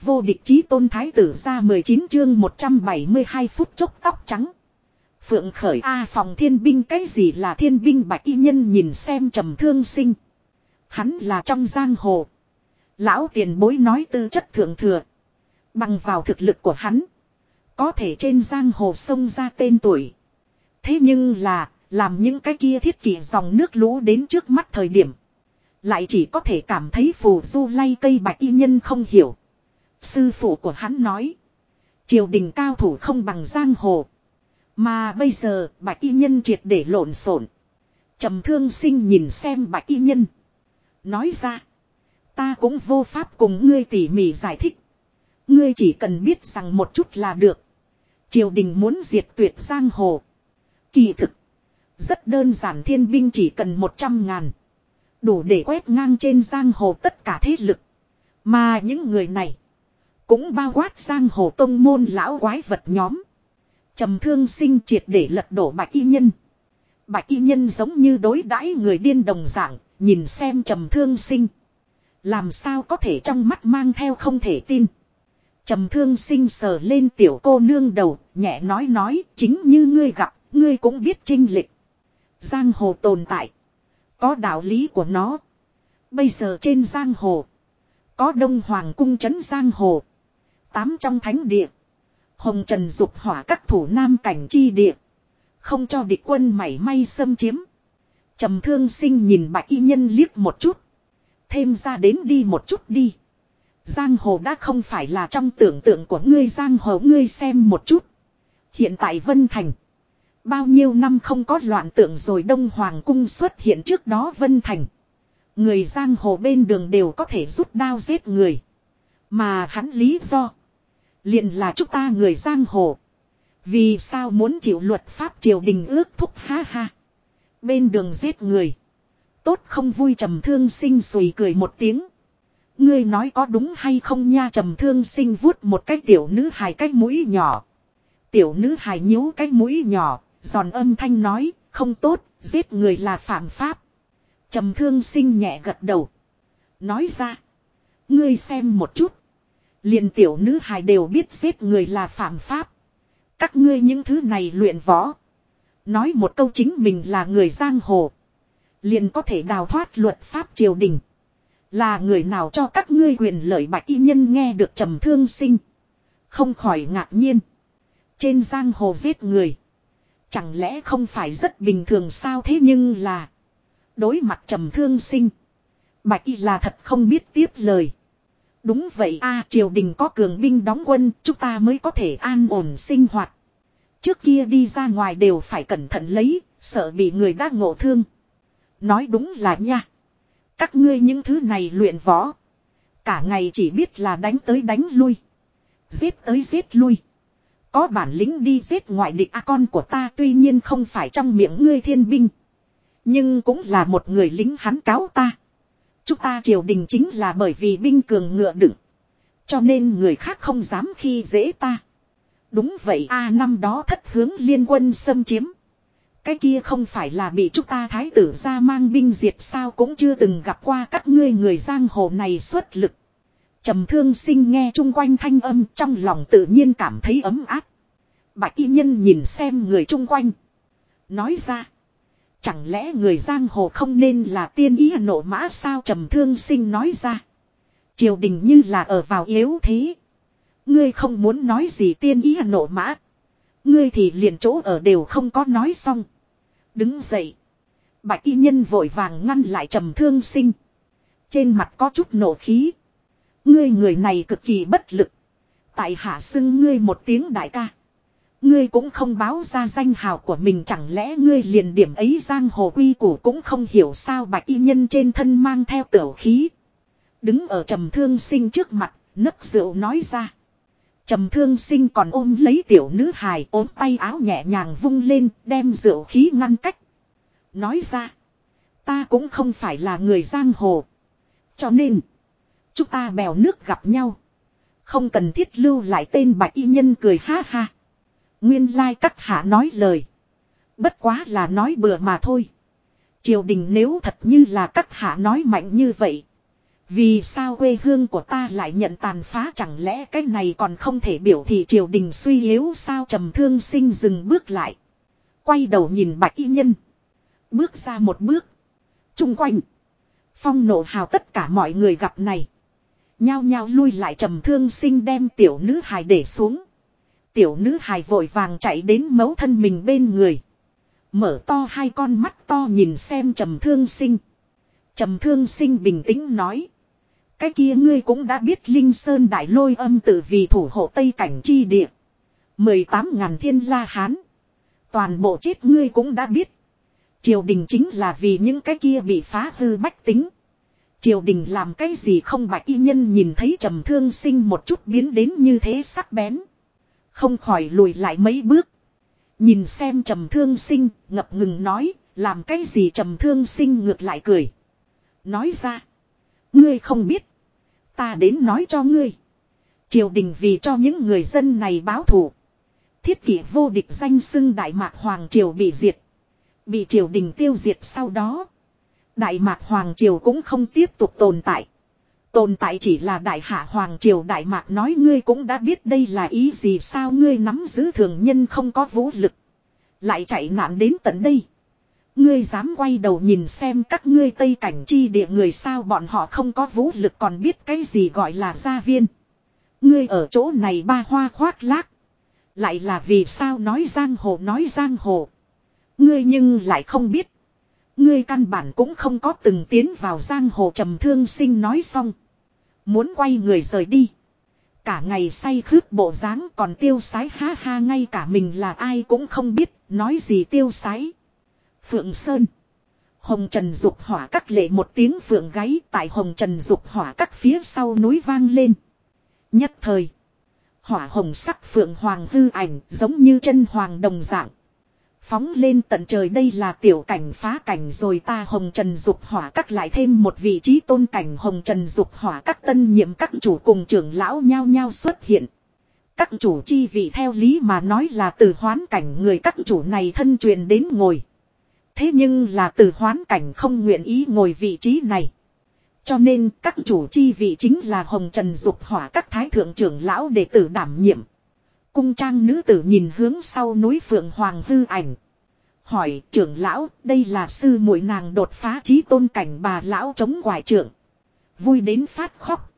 Vô địch chí tôn thái tử ra 19 chương 172 phút chốc tóc trắng. Phượng khởi A phòng thiên binh cái gì là thiên binh bạch y nhân nhìn xem trầm thương sinh. Hắn là trong giang hồ. Lão tiền bối nói tư chất thượng thừa. Bằng vào thực lực của hắn. Có thể trên giang hồ sông ra tên tuổi. Thế nhưng là, làm những cái kia thiết kỷ dòng nước lũ đến trước mắt thời điểm. Lại chỉ có thể cảm thấy phù du lay cây bạch y nhân không hiểu. Sư phụ của hắn nói. Triều đình cao thủ không bằng giang hồ. Mà bây giờ, bạch y nhân triệt để lộn xộn. trầm thương sinh nhìn xem bạch y nhân. Nói ra. Ta cũng vô pháp cùng ngươi tỉ mỉ giải thích. Ngươi chỉ cần biết rằng một chút là được. Triều đình muốn diệt tuyệt giang hồ. Kỳ thực. Rất đơn giản thiên binh chỉ cần một trăm ngàn. Đủ để quét ngang trên giang hồ tất cả thế lực. Mà những người này. Cũng bao quát sang hồ tông môn lão quái vật nhóm. trầm thương sinh triệt để lật đổ bạch y nhân. Bạch y nhân giống như đối đãi người điên đồng dạng. Nhìn xem trầm thương sinh. Làm sao có thể trong mắt mang theo không thể tin. Trầm thương sinh sờ lên tiểu cô nương đầu, nhẹ nói nói, chính như ngươi gặp, ngươi cũng biết trinh lịch. Giang hồ tồn tại. Có đạo lý của nó. Bây giờ trên giang hồ. Có đông hoàng cung trấn giang hồ. Tám trong thánh địa. Hồng trần dục hỏa các thủ nam cảnh chi địa. Không cho địch quân mảy may xâm chiếm. trầm thương sinh nhìn bạch y nhân liếc một chút. Thêm ra đến đi một chút đi. Giang hồ đã không phải là trong tưởng tượng của ngươi, giang hồ ngươi xem một chút. Hiện tại Vân Thành. Bao nhiêu năm không có loạn tượng rồi Đông Hoàng cung xuất hiện trước đó Vân Thành. Người giang hồ bên đường đều có thể rút đao giết người. Mà hắn lý do liền là chúng ta người giang hồ. Vì sao muốn chịu luật pháp triều đình ước thúc ha ha. Bên đường giết người. Tốt không vui trầm thương sinh sùi cười một tiếng. Ngươi nói có đúng hay không nha trầm thương sinh vuốt một cái tiểu nữ hài cái mũi nhỏ. Tiểu nữ hài nhíu cái mũi nhỏ, giòn âm thanh nói, không tốt, giết người là phạm pháp. Trầm thương sinh nhẹ gật đầu. Nói ra, ngươi xem một chút liền tiểu nữ hài đều biết giết người là phạm pháp. Các ngươi những thứ này luyện võ. Nói một câu chính mình là người giang hồ. Liền có thể đào thoát luật pháp triều đình. Là người nào cho các ngươi quyền lợi bạch y nhân nghe được trầm thương sinh. Không khỏi ngạc nhiên. Trên giang hồ giết người. Chẳng lẽ không phải rất bình thường sao thế nhưng là. Đối mặt trầm thương sinh. Bạch y là thật không biết tiếp lời. Đúng vậy a triều đình có cường binh đóng quân chúng ta mới có thể an ổn sinh hoạt. Trước kia đi ra ngoài đều phải cẩn thận lấy, sợ bị người đã ngộ thương. Nói đúng là nha. Các ngươi những thứ này luyện võ. Cả ngày chỉ biết là đánh tới đánh lui. Giết tới giết lui. Có bản lĩnh đi giết ngoại địch a con của ta tuy nhiên không phải trong miệng ngươi thiên binh. Nhưng cũng là một người lính hắn cáo ta. Chúng ta triều đình chính là bởi vì binh cường ngựa đựng. Cho nên người khác không dám khi dễ ta. Đúng vậy, a năm đó thất hướng liên quân xâm chiếm. Cái kia không phải là bị chúng ta thái tử ra mang binh diệt sao cũng chưa từng gặp qua các ngươi người giang hồ này xuất lực. trầm thương sinh nghe chung quanh thanh âm trong lòng tự nhiên cảm thấy ấm áp. Bạch y nhân nhìn xem người chung quanh. Nói ra. Chẳng lẽ người giang hồ không nên là tiên ý nộ mã sao trầm thương sinh nói ra. Triều đình như là ở vào yếu thế. Ngươi không muốn nói gì tiên ý nộ mã. Ngươi thì liền chỗ ở đều không có nói xong. Đứng dậy. Bạch y nhân vội vàng ngăn lại trầm thương sinh. Trên mặt có chút nổ khí. Ngươi người này cực kỳ bất lực. Tại hạ xưng ngươi một tiếng đại ca. Ngươi cũng không báo ra danh hào của mình chẳng lẽ ngươi liền điểm ấy giang hồ quy củ cũng không hiểu sao bạch y nhân trên thân mang theo tiểu khí. Đứng ở trầm thương sinh trước mặt, nấc rượu nói ra. Trầm thương sinh còn ôm lấy tiểu nữ hài ốm tay áo nhẹ nhàng vung lên đem rượu khí ngăn cách. Nói ra. Ta cũng không phải là người giang hồ. Cho nên. Chúng ta bèo nước gặp nhau. Không cần thiết lưu lại tên bạch y nhân cười ha ha. Nguyên lai like các hạ nói lời. Bất quá là nói bừa mà thôi. Triều đình nếu thật như là các hạ nói mạnh như vậy. Vì sao quê hương của ta lại nhận tàn phá chẳng lẽ cái này còn không thể biểu thị triều đình suy yếu sao trầm thương sinh dừng bước lại. Quay đầu nhìn bạch y nhân. Bước ra một bước. Trung quanh. Phong nổ hào tất cả mọi người gặp này. Nhao nhao lui lại trầm thương sinh đem tiểu nữ hài để xuống. Tiểu nữ hài vội vàng chạy đến mấu thân mình bên người. Mở to hai con mắt to nhìn xem trầm thương sinh. Trầm thương sinh bình tĩnh nói. Cái kia ngươi cũng đã biết Linh Sơn Đại Lôi âm tự vì thủ hộ Tây Cảnh chi địa. 18 ngàn thiên la hán. Toàn bộ chết ngươi cũng đã biết. Triều đình chính là vì những cái kia bị phá hư bách tính. Triều đình làm cái gì không bạch y nhân nhìn thấy trầm thương sinh một chút biến đến như thế sắc bén. Không khỏi lùi lại mấy bước. Nhìn xem trầm thương sinh, ngập ngừng nói, làm cái gì trầm thương sinh ngược lại cười. Nói ra, ngươi không biết. Ta đến nói cho ngươi. Triều đình vì cho những người dân này báo thù. Thiết kỷ vô địch danh xưng Đại Mạc Hoàng Triều bị diệt. Bị triều đình tiêu diệt sau đó. Đại Mạc Hoàng Triều cũng không tiếp tục tồn tại. Tồn tại chỉ là Đại Hạ Hoàng Triều Đại Mạc nói ngươi cũng đã biết đây là ý gì sao ngươi nắm giữ thường nhân không có vũ lực. Lại chạy nạn đến tận đây. Ngươi dám quay đầu nhìn xem các ngươi tây cảnh chi địa người sao bọn họ không có vũ lực còn biết cái gì gọi là gia viên. Ngươi ở chỗ này ba hoa khoác lác. Lại là vì sao nói giang hồ nói giang hồ. Ngươi nhưng lại không biết. Ngươi căn bản cũng không có từng tiến vào giang hồ trầm thương sinh nói xong. Muốn quay người rời đi. Cả ngày say khướt bộ dáng còn tiêu sái ha ha ngay cả mình là ai cũng không biết, nói gì tiêu sái. Phượng Sơn. Hồng Trần Dục hỏa các lệ một tiếng phượng gáy tại Hồng Trần Dục hỏa các phía sau núi vang lên. Nhất thời. Hỏa hồng sắc phượng hoàng hư ảnh giống như chân hoàng đồng dạng. Phóng lên tận trời đây là tiểu cảnh phá cảnh rồi ta hồng trần dục hỏa các lại thêm một vị trí tôn cảnh hồng trần dục hỏa các tân nhiệm các chủ cùng trưởng lão nhao nhao xuất hiện. Các chủ chi vị theo lý mà nói là từ hoán cảnh người các chủ này thân truyền đến ngồi. Thế nhưng là từ hoán cảnh không nguyện ý ngồi vị trí này. Cho nên các chủ chi vị chính là Hồng Trần Dục Hỏa các thái thượng trưởng lão đệ tử đảm nhiệm. Cung trang nữ tử nhìn hướng sau núi Phượng Hoàng hư ảnh. Hỏi trưởng lão đây là sư muội nàng đột phá trí tôn cảnh bà lão chống quải trưởng. Vui đến phát khóc.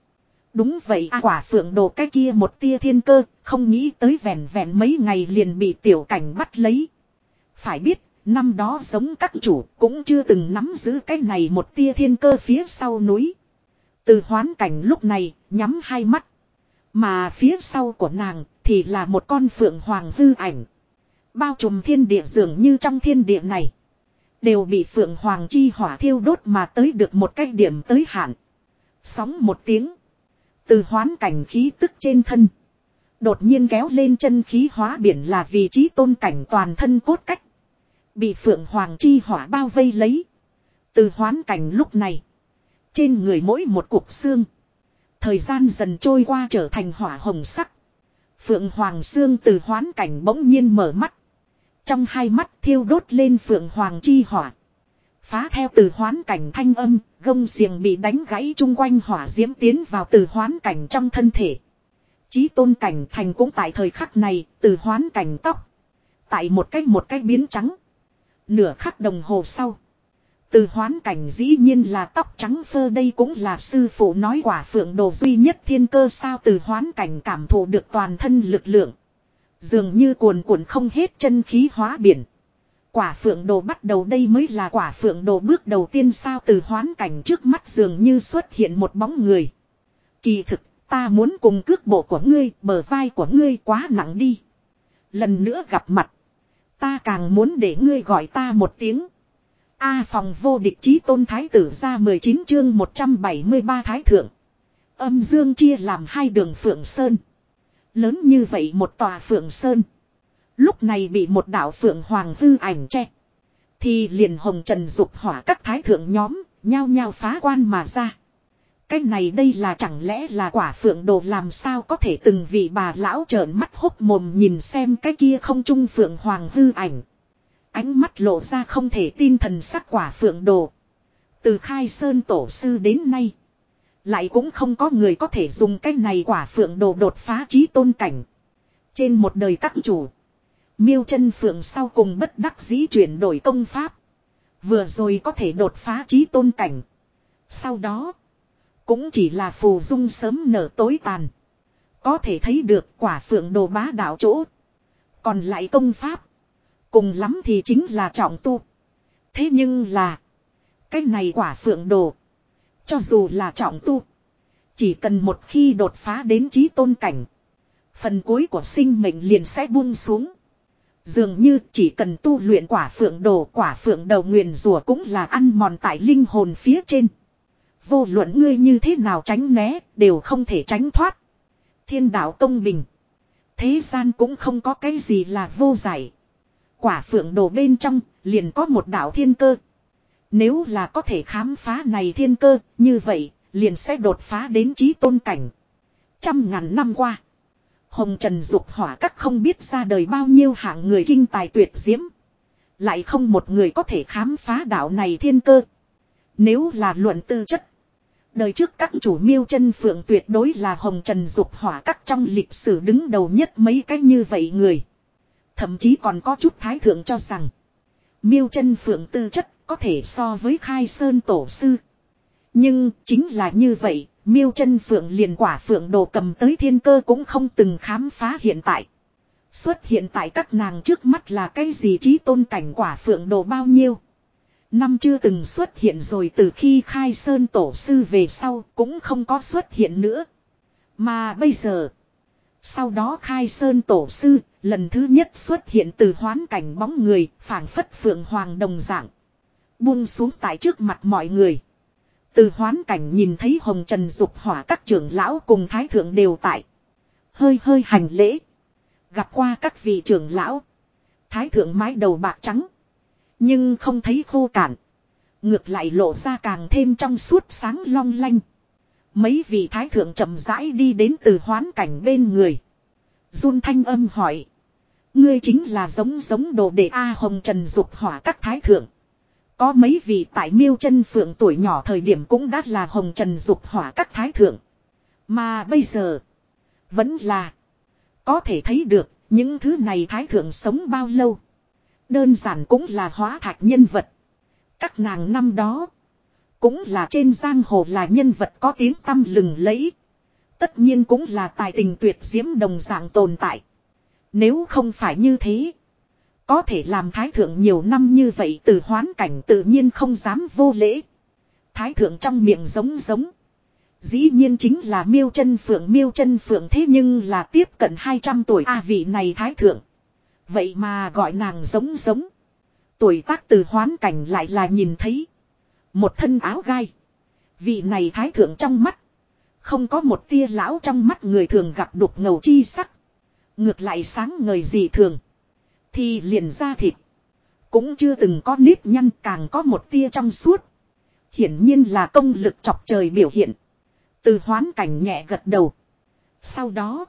Đúng vậy à, quả phượng đồ cái kia một tia thiên cơ, không nghĩ tới vẹn vẹn mấy ngày liền bị tiểu cảnh bắt lấy. Phải biết, năm đó giống các chủ cũng chưa từng nắm giữ cái này một tia thiên cơ phía sau núi. Từ hoán cảnh lúc này, nhắm hai mắt. Mà phía sau của nàng thì là một con phượng hoàng hư ảnh. Bao trùm thiên địa dường như trong thiên địa này. Đều bị phượng hoàng chi hỏa thiêu đốt mà tới được một cái điểm tới hạn. Sóng một tiếng. Từ hoán cảnh khí tức trên thân. Đột nhiên kéo lên chân khí hóa biển là vị trí tôn cảnh toàn thân cốt cách. Bị phượng hoàng chi hỏa bao vây lấy. Từ hoán cảnh lúc này. Trên người mỗi một cục xương. Thời gian dần trôi qua trở thành hỏa hồng sắc. Phượng Hoàng Sương từ hoán cảnh bỗng nhiên mở mắt. Trong hai mắt thiêu đốt lên Phượng Hoàng chi hỏa. Phá theo từ hoán cảnh thanh âm, gông xiềng bị đánh gãy chung quanh hỏa diễm tiến vào từ hoán cảnh trong thân thể. Chí tôn cảnh thành cũng tại thời khắc này, từ hoán cảnh tóc. Tại một cách một cách biến trắng. Nửa khắc đồng hồ sau. Từ hoán cảnh dĩ nhiên là tóc trắng phơ đây cũng là sư phụ nói quả phượng đồ duy nhất thiên cơ sao từ hoán cảnh cảm thụ được toàn thân lực lượng. Dường như cuồn cuộn không hết chân khí hóa biển. Quả phượng đồ bắt đầu đây mới là quả phượng đồ bước đầu tiên sao từ hoán cảnh trước mắt dường như xuất hiện một bóng người. Kỳ thực, ta muốn cùng cước bộ của ngươi, bờ vai của ngươi quá nặng đi. Lần nữa gặp mặt. Ta càng muốn để ngươi gọi ta một tiếng. A phòng vô địch chí tôn thái tử ra 19 chương 173 thái thượng. Âm dương chia làm hai đường phượng sơn. Lớn như vậy một tòa phượng sơn. Lúc này bị một đạo phượng hoàng hư ảnh che. Thì liền hồng trần dục hỏa các thái thượng nhóm, nhao nhao phá quan mà ra. Cái này đây là chẳng lẽ là quả phượng đồ làm sao có thể từng vị bà lão trợn mắt hốc mồm nhìn xem cái kia không trung phượng hoàng hư ảnh. Ánh mắt lộ ra không thể tin thần sắc quả phượng đồ. Từ khai sơn tổ sư đến nay. Lại cũng không có người có thể dùng cái này quả phượng đồ đột phá trí tôn cảnh. Trên một đời các chủ. Miêu chân phượng sau cùng bất đắc dĩ chuyển đổi công pháp. Vừa rồi có thể đột phá trí tôn cảnh. Sau đó. Cũng chỉ là phù dung sớm nở tối tàn. Có thể thấy được quả phượng đồ bá đạo chỗ. Còn lại công pháp. Cùng lắm thì chính là trọng tu. Thế nhưng là. Cái này quả phượng đồ. Cho dù là trọng tu. Chỉ cần một khi đột phá đến trí tôn cảnh. Phần cuối của sinh mệnh liền sẽ buông xuống. Dường như chỉ cần tu luyện quả phượng đồ, quả phượng đầu nguyền rùa cũng là ăn mòn tại linh hồn phía trên. Vô luận ngươi như thế nào tránh né, đều không thể tránh thoát. Thiên đạo công bình. Thế gian cũng không có cái gì là vô giải. Quả phượng đồ bên trong liền có một đạo thiên cơ. Nếu là có thể khám phá này thiên cơ, như vậy, liền sẽ đột phá đến trí tôn cảnh. Trăm ngàn năm qua, Hồng Trần dục hỏa các không biết ra đời bao nhiêu hạng người kinh tài tuyệt diễm. Lại không một người có thể khám phá đạo này thiên cơ. Nếu là luận tư chất. Đời trước các chủ miêu chân phượng tuyệt đối là hồng trần dục hỏa các trong lịch sử đứng đầu nhất mấy cái như vậy người. Thậm chí còn có chút thái thượng cho rằng. Miêu chân phượng tư chất có thể so với khai sơn tổ sư. Nhưng chính là như vậy, miêu chân phượng liền quả phượng đồ cầm tới thiên cơ cũng không từng khám phá hiện tại. Xuất hiện tại các nàng trước mắt là cái gì trí tôn cảnh quả phượng đồ bao nhiêu. Năm chưa từng xuất hiện rồi từ khi khai sơn tổ sư về sau cũng không có xuất hiện nữa. Mà bây giờ, sau đó khai sơn tổ sư, lần thứ nhất xuất hiện từ hoán cảnh bóng người, phảng phất phượng hoàng đồng dạng. Buông xuống tại trước mặt mọi người. Từ hoán cảnh nhìn thấy hồng trần dục hỏa các trưởng lão cùng thái thượng đều tại. Hơi hơi hành lễ. Gặp qua các vị trưởng lão. Thái thượng mái đầu bạc trắng. Nhưng không thấy khô cạn. Ngược lại lộ ra càng thêm trong suốt sáng long lanh. Mấy vị thái thượng chậm rãi đi đến từ hoán cảnh bên người. Run thanh âm hỏi. Ngươi chính là giống giống đồ đệ A Hồng Trần dục hỏa các thái thượng. Có mấy vị tại miêu chân phượng tuổi nhỏ thời điểm cũng đã là hồng trần dục hỏa các thái thượng. Mà bây giờ, vẫn là, có thể thấy được những thứ này thái thượng sống bao lâu. Đơn giản cũng là hóa thạch nhân vật. Các nàng năm đó, cũng là trên giang hồ là nhân vật có tiếng tăm lừng lẫy. Tất nhiên cũng là tài tình tuyệt diễm đồng dạng tồn tại. Nếu không phải như thế, có thể làm thái thượng nhiều năm như vậy từ hoán cảnh tự nhiên không dám vô lễ. Thái thượng trong miệng giống giống. Dĩ nhiên chính là miêu chân phượng miêu chân phượng thế nhưng là tiếp cận 200 tuổi a vị này thái thượng. Vậy mà gọi nàng giống giống. Tuổi tác từ hoán cảnh lại là nhìn thấy. Một thân áo gai. Vị này thái thượng trong mắt. Không có một tia lão trong mắt người thường gặp đục ngầu chi sắc. Ngược lại sáng ngời gì thường. Thì liền ra thịt. Cũng chưa từng có nếp nhăn càng có một tia trong suốt. Hiển nhiên là công lực chọc trời biểu hiện. Từ hoán cảnh nhẹ gật đầu. Sau đó.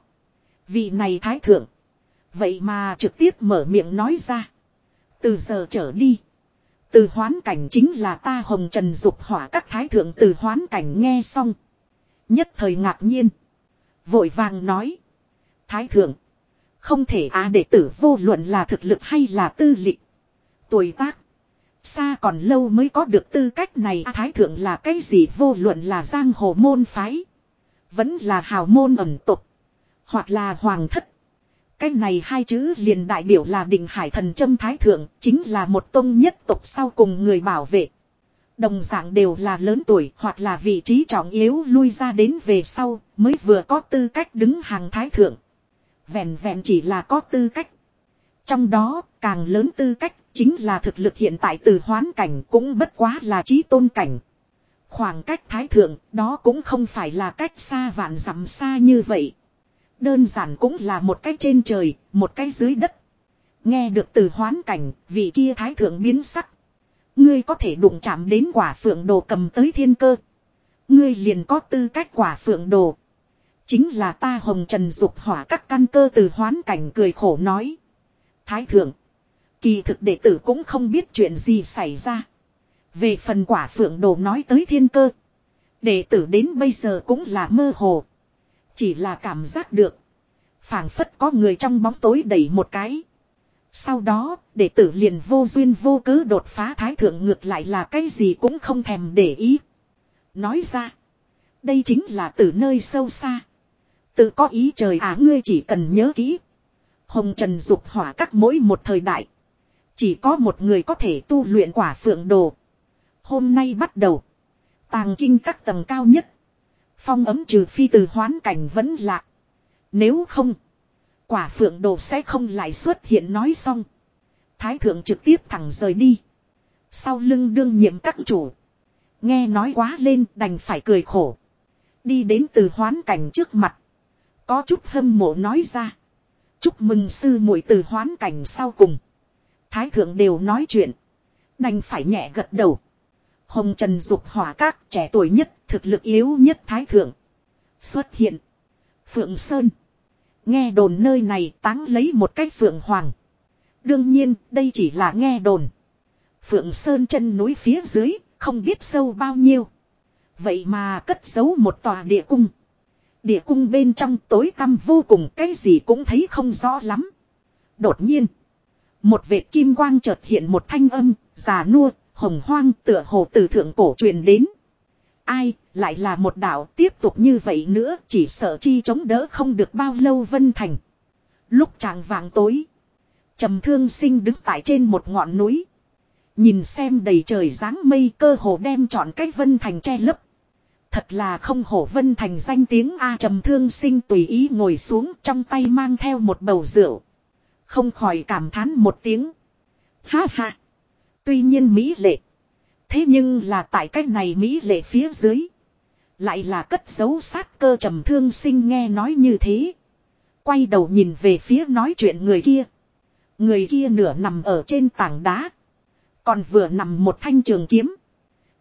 Vị này thái thượng. Vậy mà trực tiếp mở miệng nói ra. Từ giờ trở đi. Từ hoán cảnh chính là ta hồng trần dục hỏa các thái thượng từ hoán cảnh nghe xong. Nhất thời ngạc nhiên. Vội vàng nói. Thái thượng. Không thể á đệ tử vô luận là thực lực hay là tư lịch. Tuổi tác. Xa còn lâu mới có được tư cách này à, Thái thượng là cái gì vô luận là giang hồ môn phái. Vẫn là hào môn ẩm tục. Hoặc là hoàng thất. Cái này hai chữ liền đại biểu là đỉnh hải thần châm Thái thượng. Chính là một tông nhất tục sau cùng người bảo vệ. Đồng dạng đều là lớn tuổi hoặc là vị trí trọng yếu lui ra đến về sau mới vừa có tư cách đứng hàng Thái thượng. Vẹn vẹn chỉ là có tư cách. Trong đó, càng lớn tư cách, chính là thực lực hiện tại từ hoán cảnh cũng bất quá là trí tôn cảnh. Khoảng cách thái thượng, đó cũng không phải là cách xa vạn dặm xa như vậy. Đơn giản cũng là một cái trên trời, một cái dưới đất. Nghe được từ hoán cảnh, vị kia thái thượng biến sắc. Ngươi có thể đụng chạm đến quả phượng đồ cầm tới thiên cơ. Ngươi liền có tư cách quả phượng đồ. Chính là ta hồng trần dục hỏa các căn cơ từ hoán cảnh cười khổ nói. Thái thượng. Kỳ thực đệ tử cũng không biết chuyện gì xảy ra. Về phần quả phượng đồ nói tới thiên cơ. Đệ tử đến bây giờ cũng là mơ hồ. Chỉ là cảm giác được. phảng phất có người trong bóng tối đẩy một cái. Sau đó, đệ tử liền vô duyên vô cớ đột phá thái thượng ngược lại là cái gì cũng không thèm để ý. Nói ra, đây chính là từ nơi sâu xa. Tự có ý trời à ngươi chỉ cần nhớ kỹ. Hồng Trần dục hỏa các mỗi một thời đại. Chỉ có một người có thể tu luyện quả phượng đồ. Hôm nay bắt đầu. Tàng kinh các tầng cao nhất. Phong ấm trừ phi từ hoán cảnh vẫn lạ. Nếu không. Quả phượng đồ sẽ không lại xuất hiện nói xong. Thái thượng trực tiếp thẳng rời đi. Sau lưng đương nhiệm các chủ. Nghe nói quá lên đành phải cười khổ. Đi đến từ hoán cảnh trước mặt. Có chút hâm mộ nói ra. Chúc mừng sư muội từ hoán cảnh sau cùng. Thái thượng đều nói chuyện. Đành phải nhẹ gật đầu. Hồng Trần dục hỏa các trẻ tuổi nhất, thực lực yếu nhất thái thượng. Xuất hiện. Phượng Sơn. Nghe đồn nơi này táng lấy một cái phượng hoàng. Đương nhiên, đây chỉ là nghe đồn. Phượng Sơn chân núi phía dưới, không biết sâu bao nhiêu. Vậy mà cất giấu một tòa địa cung. Địa cung bên trong tối tăm vô cùng cái gì cũng thấy không rõ lắm. Đột nhiên. Một vệt kim quang chợt hiện một thanh âm, già nua, hồng hoang tựa hồ từ thượng cổ truyền đến. Ai, lại là một đạo tiếp tục như vậy nữa, chỉ sợ chi chống đỡ không được bao lâu Vân Thành. Lúc tràng vàng tối, trầm thương sinh đứng tại trên một ngọn núi. Nhìn xem đầy trời dáng mây cơ hồ đem chọn cái Vân Thành che lấp. Thật là không hổ Vân Thành danh tiếng A trầm thương sinh tùy ý ngồi xuống trong tay mang theo một bầu rượu. Không khỏi cảm thán một tiếng. Ha ha. Tuy nhiên Mỹ lệ. Thế nhưng là tại cách này Mỹ lệ phía dưới. Lại là cất dấu sát cơ trầm thương sinh nghe nói như thế. Quay đầu nhìn về phía nói chuyện người kia. Người kia nửa nằm ở trên tảng đá. Còn vừa nằm một thanh trường kiếm.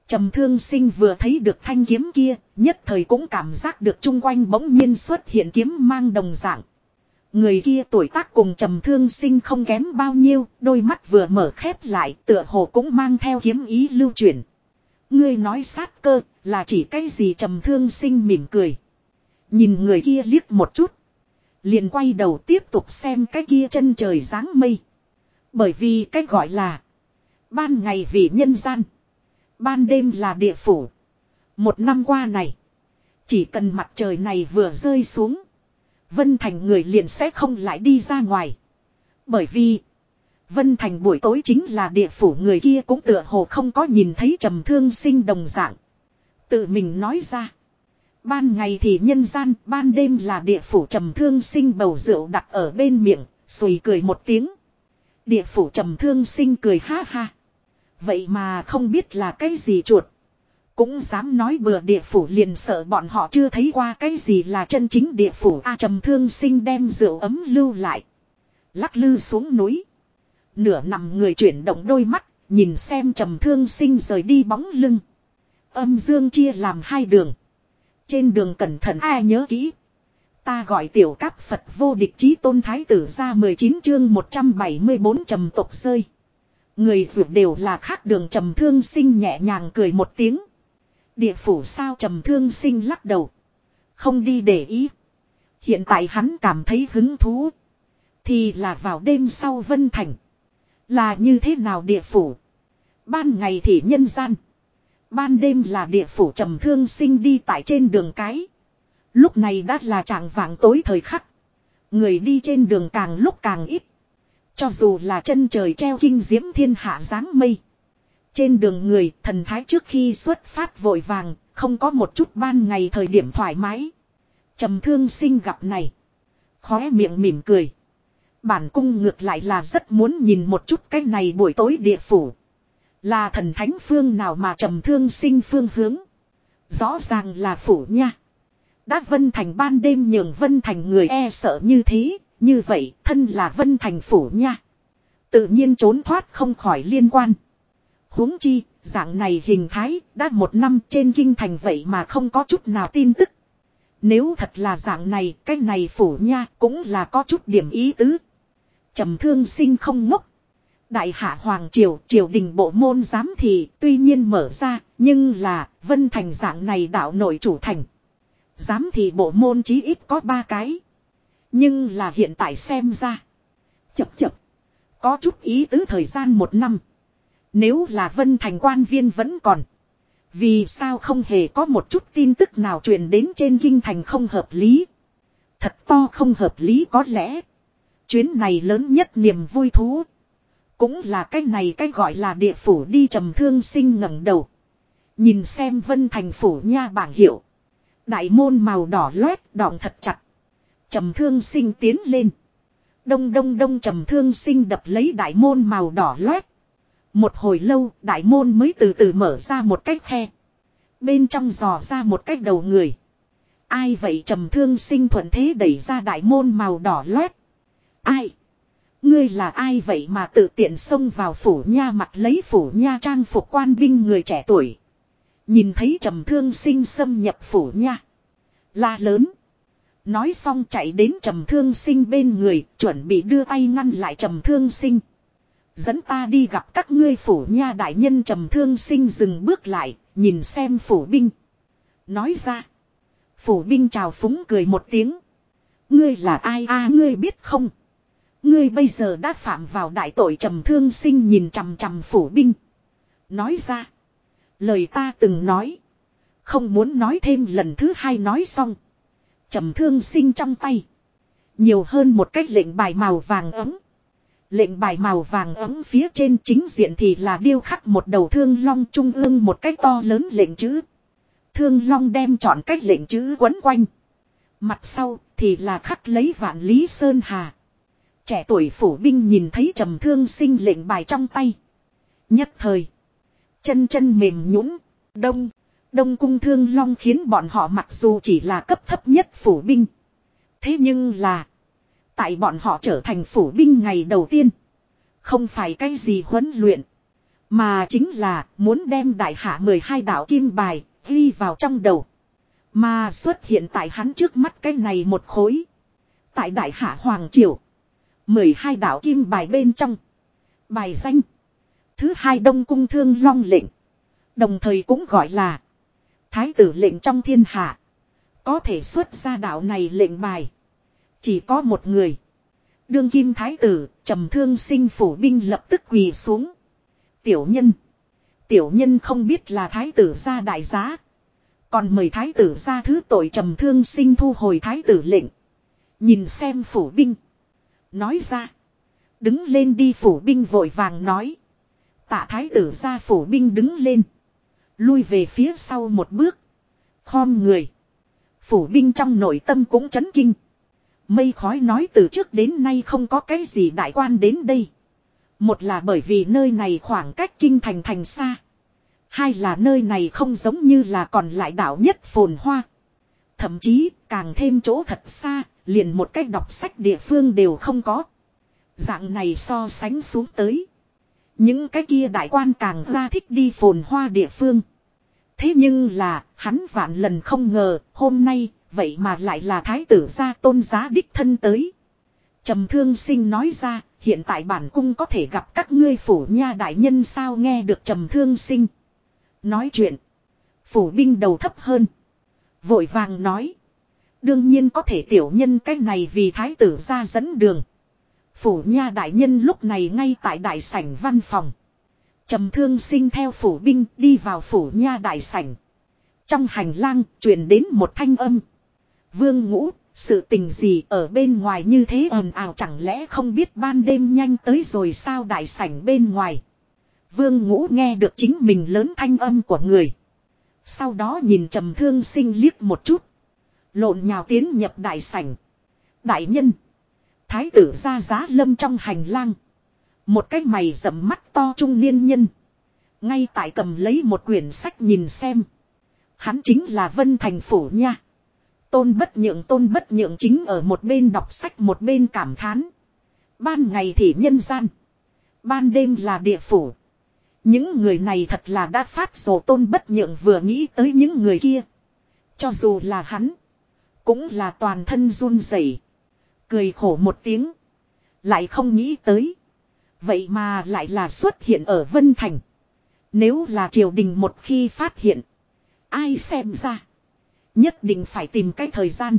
Trầm thương sinh vừa thấy được thanh kiếm kia, nhất thời cũng cảm giác được chung quanh bỗng nhiên xuất hiện kiếm mang đồng dạng. Người kia tuổi tác cùng trầm thương sinh không kém bao nhiêu, đôi mắt vừa mở khép lại tựa hồ cũng mang theo kiếm ý lưu chuyển. Ngươi nói sát cơ là chỉ cái gì trầm thương sinh mỉm cười. Nhìn người kia liếc một chút. Liền quay đầu tiếp tục xem cái kia chân trời dáng mây. Bởi vì cái gọi là ban ngày vì nhân gian. Ban đêm là địa phủ. Một năm qua này. Chỉ cần mặt trời này vừa rơi xuống. Vân Thành người liền sẽ không lại đi ra ngoài. Bởi vì. Vân Thành buổi tối chính là địa phủ người kia cũng tựa hồ không có nhìn thấy trầm thương sinh đồng dạng. Tự mình nói ra. Ban ngày thì nhân gian, ban đêm là địa phủ trầm thương sinh bầu rượu đặt ở bên miệng, xùi cười một tiếng. Địa phủ trầm thương sinh cười ha ha. Vậy mà không biết là cái gì chuột. Cũng dám nói bừa địa phủ liền sợ bọn họ chưa thấy qua cái gì là chân chính địa phủ A trầm thương sinh đem rượu ấm lưu lại. Lắc lư xuống núi. Nửa nằm người chuyển động đôi mắt, nhìn xem trầm thương sinh rời đi bóng lưng. Âm dương chia làm hai đường. Trên đường cẩn thận ai nhớ kỹ. Ta gọi tiểu cáp Phật vô địch chí tôn thái tử ra 19 chương 174 trầm tộc rơi. Người ruột đều là khác đường trầm thương sinh nhẹ nhàng cười một tiếng. Địa phủ sao trầm thương sinh lắc đầu. Không đi để ý. Hiện tại hắn cảm thấy hứng thú. Thì là vào đêm sau Vân Thành. Là như thế nào địa phủ? Ban ngày thì nhân gian. Ban đêm là địa phủ trầm thương sinh đi tại trên đường cái. Lúc này đã là trạng vàng tối thời khắc. Người đi trên đường càng lúc càng ít. Cho dù là chân trời treo kinh diễm thiên hạ dáng mây. Trên đường người thần thái trước khi xuất phát vội vàng, không có một chút ban ngày thời điểm thoải mái. trầm thương sinh gặp này. Khóe miệng mỉm cười. Bản cung ngược lại là rất muốn nhìn một chút cái này buổi tối địa phủ. Là thần thánh phương nào mà trầm thương sinh phương hướng. Rõ ràng là phủ nha. Đã Vân Thành ban đêm nhường Vân Thành người e sợ như thế, như vậy thân là Vân Thành phủ nha. Tự nhiên trốn thoát không khỏi liên quan huống chi, dạng này hình thái, đã một năm trên kinh thành vậy mà không có chút nào tin tức. Nếu thật là dạng này, cái này phủ nha cũng là có chút điểm ý tứ trầm thương sinh không ngốc. Đại hạ Hoàng Triều, triều đình bộ môn giám thị tuy nhiên mở ra, nhưng là Vân Thành dạng này đạo nội chủ thành. Giám thị bộ môn chí ít có ba cái. Nhưng là hiện tại xem ra. Chập chập. Có chút ý tứ thời gian một năm. Nếu là Vân Thành quan viên vẫn còn. Vì sao không hề có một chút tin tức nào truyền đến trên kinh thành không hợp lý. Thật to không hợp lý có lẽ. Chuyến này lớn nhất niềm vui thú. Cũng là cái này cái gọi là địa phủ đi trầm thương sinh ngẩng đầu. Nhìn xem vân thành phủ nha bảng hiệu. Đại môn màu đỏ loét đọng thật chặt. Trầm thương sinh tiến lên. Đông đông đông trầm thương sinh đập lấy đại môn màu đỏ loét. Một hồi lâu, đại môn mới từ từ mở ra một cái khe. Bên trong dò ra một cái đầu người. Ai vậy trầm thương sinh thuận thế đẩy ra đại môn màu đỏ loét. Ai? Ngươi là ai vậy mà tự tiện xông vào phủ nha mặt lấy phủ nha trang phục quan binh người trẻ tuổi. Nhìn thấy trầm thương sinh xâm nhập phủ nha. La lớn. Nói xong chạy đến trầm thương sinh bên người, chuẩn bị đưa tay ngăn lại trầm thương sinh. Dẫn ta đi gặp các ngươi phủ nha đại nhân trầm thương sinh dừng bước lại, nhìn xem phủ binh. Nói ra. Phủ binh chào phúng cười một tiếng. Ngươi là ai a ngươi biết không? Ngươi bây giờ đã phạm vào đại tội trầm thương sinh nhìn chằm chằm phủ binh. Nói ra. Lời ta từng nói. Không muốn nói thêm lần thứ hai nói xong. Trầm thương sinh trong tay. Nhiều hơn một cách lệnh bài màu vàng ấm. Lệnh bài màu vàng ấm phía trên chính diện thì là điêu khắc một đầu thương long trung ương một cách to lớn lệnh chữ. Thương long đem chọn cách lệnh chữ quấn quanh. Mặt sau thì là khắc lấy vạn lý sơn hà. Trẻ tuổi phủ binh nhìn thấy trầm thương sinh lệnh bài trong tay. Nhất thời. Chân chân mềm nhũn, đông. Đông cung thương long khiến bọn họ mặc dù chỉ là cấp thấp nhất phủ binh. Thế nhưng là. Tại bọn họ trở thành phủ binh ngày đầu tiên. Không phải cái gì huấn luyện. Mà chính là muốn đem đại hạ 12 đạo kim bài ghi vào trong đầu. Mà xuất hiện tại hắn trước mắt cái này một khối. Tại đại hạ Hoàng Triều. 12 đạo kim bài bên trong. Bài danh. Thứ hai Đông Cung Thương Long lệnh. Đồng thời cũng gọi là. Thái tử lệnh trong thiên hạ. Có thể xuất ra đạo này lệnh bài. Chỉ có một người. Đương kim thái tử, trầm thương sinh phủ binh lập tức quỳ xuống. Tiểu nhân. Tiểu nhân không biết là thái tử ra đại giá. Còn mời thái tử ra thứ tội trầm thương sinh thu hồi thái tử lệnh. Nhìn xem phủ binh. Nói ra. Đứng lên đi phủ binh vội vàng nói. Tạ thái tử ra phủ binh đứng lên. Lui về phía sau một bước. Khom người. Phủ binh trong nội tâm cũng chấn kinh. Mây khói nói từ trước đến nay không có cái gì đại quan đến đây. Một là bởi vì nơi này khoảng cách kinh thành thành xa. Hai là nơi này không giống như là còn lại đảo nhất phồn hoa. Thậm chí càng thêm chỗ thật xa, liền một cách đọc sách địa phương đều không có. Dạng này so sánh xuống tới. Những cái kia đại quan càng ra thích đi phồn hoa địa phương. Thế nhưng là, hắn vạn lần không ngờ, hôm nay, vậy mà lại là thái tử gia tôn giá đích thân tới. trầm thương sinh nói ra, hiện tại bản cung có thể gặp các ngươi phủ nha đại nhân sao nghe được trầm thương sinh. Nói chuyện. Phủ binh đầu thấp hơn. Vội vàng nói. Đương nhiên có thể tiểu nhân cái này vì thái tử ra dẫn đường. Phủ nha đại nhân lúc này ngay tại đại sảnh văn phòng. trầm thương sinh theo phủ binh đi vào phủ nha đại sảnh. Trong hành lang truyền đến một thanh âm. Vương ngũ, sự tình gì ở bên ngoài như thế ồn ào chẳng lẽ không biết ban đêm nhanh tới rồi sao đại sảnh bên ngoài. Vương ngũ nghe được chính mình lớn thanh âm của người. Sau đó nhìn trầm thương sinh liếc một chút. Lộn nhào tiến nhập đại sảnh. Đại nhân. Thái tử ra giá lâm trong hành lang. Một cái mày rậm mắt to trung niên nhân. Ngay tại cầm lấy một quyển sách nhìn xem. Hắn chính là Vân Thành Phủ nha. Tôn bất nhượng, tôn bất nhượng chính ở một bên đọc sách một bên cảm thán. Ban ngày thì nhân gian. Ban đêm là địa phủ. Những người này thật là đã phát rồ tôn bất nhượng vừa nghĩ tới những người kia. Cho dù là hắn. Cũng là toàn thân run rẩy Cười khổ một tiếng. Lại không nghĩ tới. Vậy mà lại là xuất hiện ở Vân Thành. Nếu là triều đình một khi phát hiện. Ai xem ra. Nhất định phải tìm cái thời gian.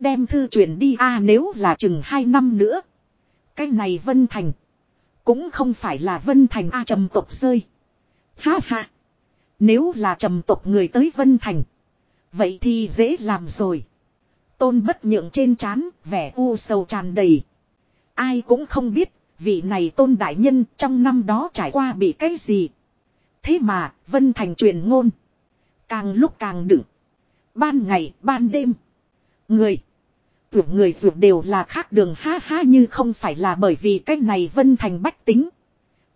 Đem thư chuyển đi a nếu là chừng hai năm nữa. Cái này Vân Thành. Cũng không phải là Vân Thành a trầm tộc rơi. Ha ha. Nếu là trầm tộc người tới Vân Thành. Vậy thì dễ làm rồi. Tôn bất nhượng trên trán vẻ u sầu tràn đầy. Ai cũng không biết, vị này tôn đại nhân trong năm đó trải qua bị cái gì. Thế mà, Vân Thành truyền ngôn. Càng lúc càng đựng. Ban ngày, ban đêm. Người. Tưởng người ruột đều là khác đường ha ha như không phải là bởi vì cái này Vân Thành bách tính.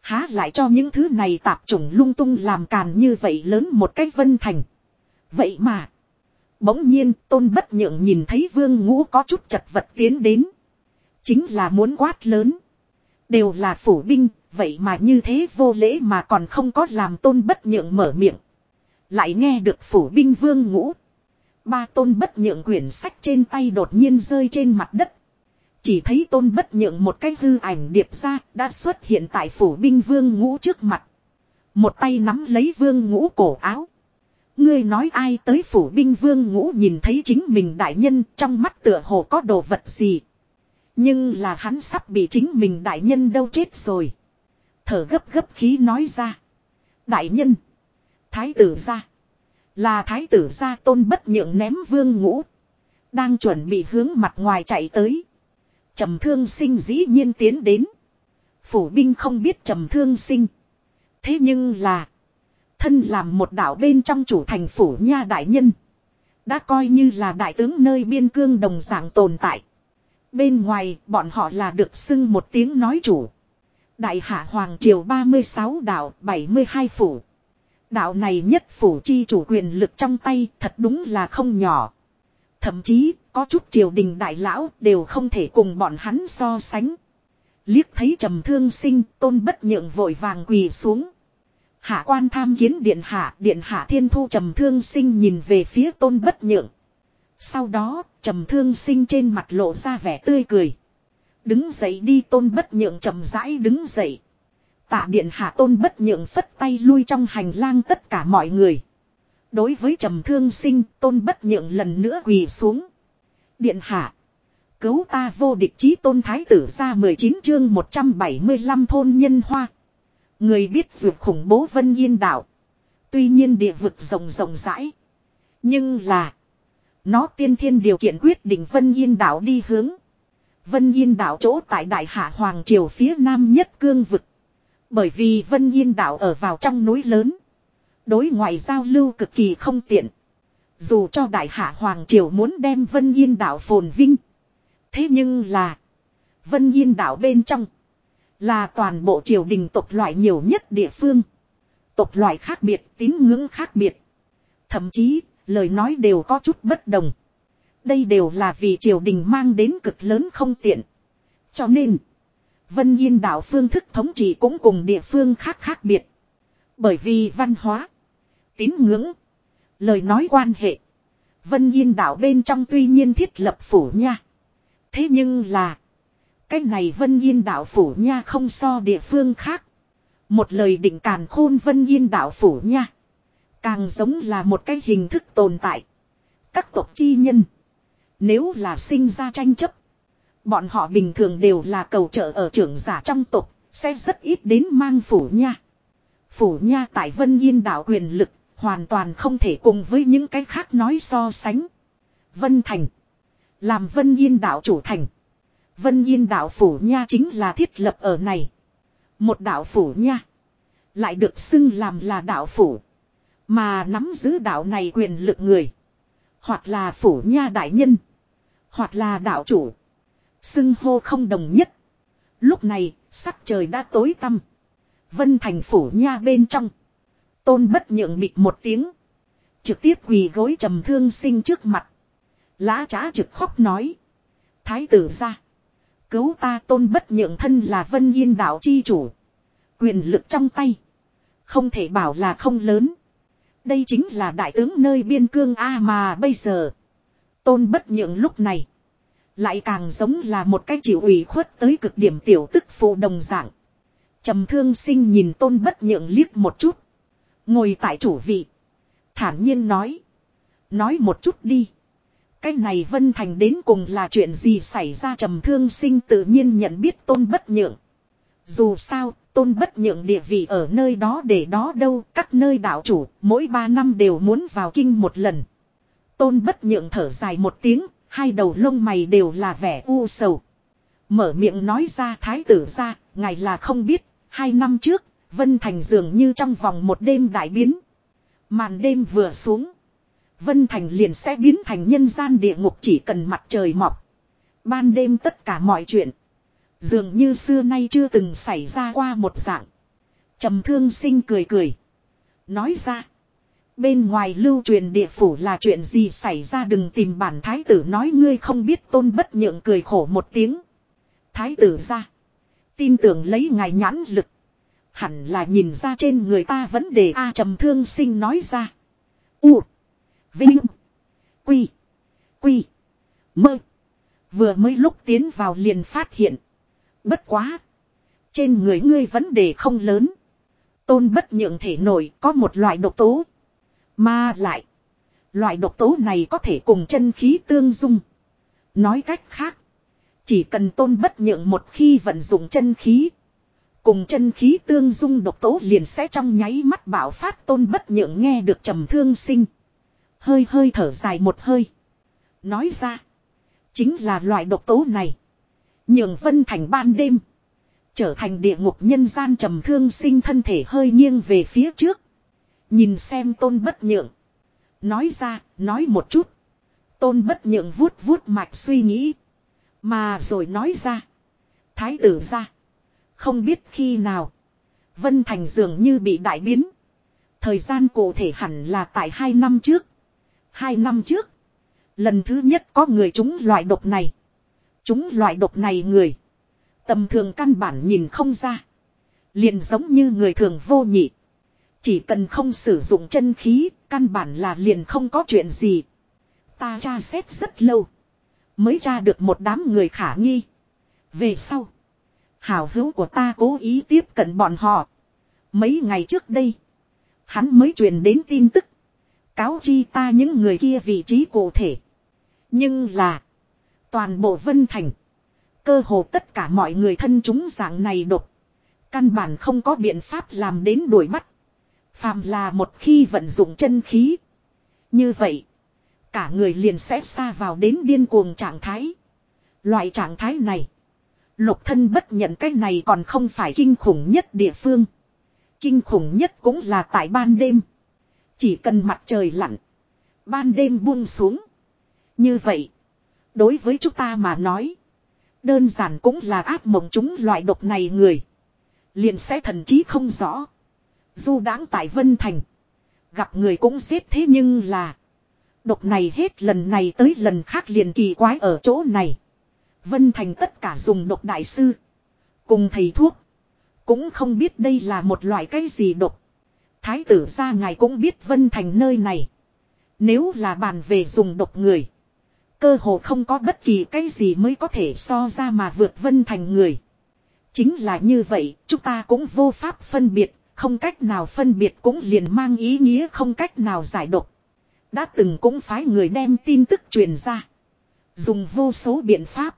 Há lại cho những thứ này tạp chủng lung tung làm càn như vậy lớn một cái Vân Thành. Vậy mà. Bỗng nhiên tôn bất nhượng nhìn thấy vương ngũ có chút chật vật tiến đến. Chính là muốn quát lớn. Đều là phủ binh, vậy mà như thế vô lễ mà còn không có làm tôn bất nhượng mở miệng. Lại nghe được phủ binh vương ngũ. Ba tôn bất nhượng quyển sách trên tay đột nhiên rơi trên mặt đất. Chỉ thấy tôn bất nhượng một cái hư ảnh điệp ra đã xuất hiện tại phủ binh vương ngũ trước mặt. Một tay nắm lấy vương ngũ cổ áo. Ngươi nói ai tới phủ binh vương ngũ nhìn thấy chính mình đại nhân, trong mắt tựa hồ có đồ vật gì. Nhưng là hắn sắp bị chính mình đại nhân đâu chết rồi. Thở gấp gấp khí nói ra. Đại nhân. Thái tử ra. Là thái tử ra tôn bất nhượng ném vương ngũ. Đang chuẩn bị hướng mặt ngoài chạy tới. Trầm thương sinh dĩ nhiên tiến đến. Phủ binh không biết trầm thương sinh. Thế nhưng là. Thân làm một đảo bên trong chủ thành phủ nha đại nhân. Đã coi như là đại tướng nơi biên cương đồng dạng tồn tại. Bên ngoài, bọn họ là được xưng một tiếng nói chủ. Đại hạ Hoàng Triều 36 đảo 72 phủ. Đạo này nhất phủ chi chủ quyền lực trong tay, thật đúng là không nhỏ. Thậm chí, có chút triều đình đại lão đều không thể cùng bọn hắn so sánh. Liếc thấy trầm thương sinh, tôn bất nhượng vội vàng quỳ xuống. Hạ quan tham kiến điện hạ điện hạ thiên thu trầm thương sinh nhìn về phía tôn bất nhượng. Sau đó, trầm thương sinh trên mặt lộ ra vẻ tươi cười. Đứng dậy đi tôn bất nhượng trầm rãi đứng dậy. Tạ điện hạ tôn bất nhượng phất tay lui trong hành lang tất cả mọi người. Đối với trầm thương sinh, tôn bất nhượng lần nữa quỳ xuống. Điện hạ. Cứu ta vô địch chí tôn thái tử ra 19 chương 175 thôn nhân hoa. Người biết dược khủng bố vân yên đảo. Tuy nhiên địa vực rộng rộng rãi. Nhưng là. Nó tiên thiên điều kiện quyết định vân yên đảo đi hướng. Vân yên đảo chỗ tại đại hạ hoàng triều phía nam nhất cương vực. Bởi vì Vân Yên đảo ở vào trong núi lớn. Đối ngoại giao lưu cực kỳ không tiện. Dù cho đại hạ Hoàng Triều muốn đem Vân Yên đảo phồn vinh. Thế nhưng là. Vân Yên đảo bên trong. Là toàn bộ triều đình tộc loại nhiều nhất địa phương. Tộc loại khác biệt, tín ngưỡng khác biệt. Thậm chí, lời nói đều có chút bất đồng. Đây đều là vì triều đình mang đến cực lớn không tiện. Cho nên, Vân Yên đảo phương thức thống trị cũng cùng địa phương khác khác biệt. Bởi vì văn hóa, tín ngưỡng, lời nói quan hệ. Vân Yên đảo bên trong tuy nhiên thiết lập phủ nha. Thế nhưng là, cái này Vân Yên đạo phủ nha không so địa phương khác. Một lời định càn khôn Vân Yên đạo phủ nha. Càng giống là một cái hình thức tồn tại. Các tộc chi nhân. Nếu là sinh ra tranh chấp. Bọn họ bình thường đều là cầu trợ ở trưởng giả trong tộc, sẽ rất ít đến mang phủ nha. Phủ nha tại Vân Yên đạo quyền lực, hoàn toàn không thể cùng với những cái khác nói so sánh. Vân Thành. Làm Vân Yên đạo chủ thành. Vân Yên đạo phủ nha chính là thiết lập ở này. Một đạo phủ nha. Lại được xưng làm là đạo phủ. Mà nắm giữ đạo này quyền lực người. Hoặc là phủ nha đại nhân. Hoặc là đạo chủ. Xưng hô không đồng nhất. Lúc này, sắc trời đã tối tăm. Vân thành phủ nha bên trong. Tôn bất nhượng mịt một tiếng. Trực tiếp quỳ gối trầm thương sinh trước mặt. Lá trá trực khóc nói. Thái tử ra. Cứu ta tôn bất nhượng thân là vân yên đạo chi chủ. Quyền lực trong tay. Không thể bảo là không lớn. Đây chính là đại tướng nơi biên cương A mà bây giờ. Tôn bất nhượng lúc này. Lại càng giống là một cái chịu ủy khuất tới cực điểm tiểu tức phụ đồng dạng. trầm thương sinh nhìn tôn bất nhượng liếc một chút. Ngồi tại chủ vị. Thản nhiên nói. Nói một chút đi. Cái này Vân Thành đến cùng là chuyện gì xảy ra trầm thương sinh tự nhiên nhận biết tôn bất nhượng. Dù sao, tôn bất nhượng địa vị ở nơi đó để đó đâu, các nơi đạo chủ, mỗi ba năm đều muốn vào kinh một lần. Tôn bất nhượng thở dài một tiếng, hai đầu lông mày đều là vẻ u sầu. Mở miệng nói ra thái tử ra, ngài là không biết, hai năm trước, Vân Thành dường như trong vòng một đêm đại biến. Màn đêm vừa xuống. Vân Thành liền sẽ biến thành nhân gian địa ngục chỉ cần mặt trời mọc. Ban đêm tất cả mọi chuyện. Dường như xưa nay chưa từng xảy ra qua một dạng. trầm thương sinh cười cười. Nói ra. Bên ngoài lưu truyền địa phủ là chuyện gì xảy ra đừng tìm bản thái tử nói, ngươi không biết tôn bất nhượng cười khổ một tiếng. Thái tử ra. Tin tưởng lấy ngài nhãn lực. Hẳn là nhìn ra trên người ta vấn đề A trầm thương sinh nói ra. U. Vinh. Quy. Quy. Mơ. Vừa mới lúc tiến vào liền phát hiện. Bất quá. Trên người ngươi vấn đề không lớn. Tôn bất nhượng thể nổi có một loại độc tố. Mà lại. Loại độc tố này có thể cùng chân khí tương dung. Nói cách khác. Chỉ cần tôn bất nhượng một khi vận dụng chân khí. Cùng chân khí tương dung độc tố liền sẽ trong nháy mắt bảo phát tôn bất nhượng nghe được trầm thương sinh. Hơi hơi thở dài một hơi. Nói ra. Chính là loại độc tố này. Nhường vân thành ban đêm. Trở thành địa ngục nhân gian trầm thương sinh thân thể hơi nghiêng về phía trước. Nhìn xem tôn bất nhượng. Nói ra, nói một chút. Tôn bất nhượng vuốt vuốt mạch suy nghĩ. Mà rồi nói ra. Thái tử ra. Không biết khi nào. Vân Thành dường như bị đại biến. Thời gian cụ thể hẳn là tại hai năm trước. Hai năm trước. Lần thứ nhất có người chúng loại độc này. Chúng loại độc này người. Tầm thường căn bản nhìn không ra. Liền giống như người thường vô nhị. Chỉ cần không sử dụng chân khí, căn bản là liền không có chuyện gì. Ta tra xét rất lâu. Mới tra được một đám người khả nghi. Về sau. Hảo hữu của ta cố ý tiếp cận bọn họ. Mấy ngày trước đây. Hắn mới truyền đến tin tức. Cáo chi ta những người kia vị trí cụ thể. Nhưng là. Toàn bộ Vân Thành. Cơ hồ tất cả mọi người thân chúng dạng này đột. Căn bản không có biện pháp làm đến đuổi bắt. Phàm là một khi vận dụng chân khí. Như vậy. Cả người liền sẽ xa vào đến điên cuồng trạng thái. Loại trạng thái này. Lục thân bất nhận cái này còn không phải kinh khủng nhất địa phương. Kinh khủng nhất cũng là tại ban đêm. Chỉ cần mặt trời lặn. Ban đêm buông xuống. Như vậy. Đối với chúng ta mà nói. Đơn giản cũng là ác mộng chúng loại độc này người. Liền sẽ thần trí không rõ. Du đáng tại Vân Thành. Gặp người cũng xếp thế nhưng là. Độc này hết lần này tới lần khác liền kỳ quái ở chỗ này. Vân Thành tất cả dùng độc đại sư. Cùng thầy thuốc. Cũng không biết đây là một loại cái gì độc. Thái tử ra ngài cũng biết Vân Thành nơi này. Nếu là bàn về dùng độc người. Cơ hồ không có bất kỳ cái gì mới có thể so ra mà vượt Vân Thành người. Chính là như vậy, chúng ta cũng vô pháp phân biệt, không cách nào phân biệt cũng liền mang ý nghĩa không cách nào giải độc. Đã từng cũng phái người đem tin tức truyền ra. Dùng vô số biện pháp.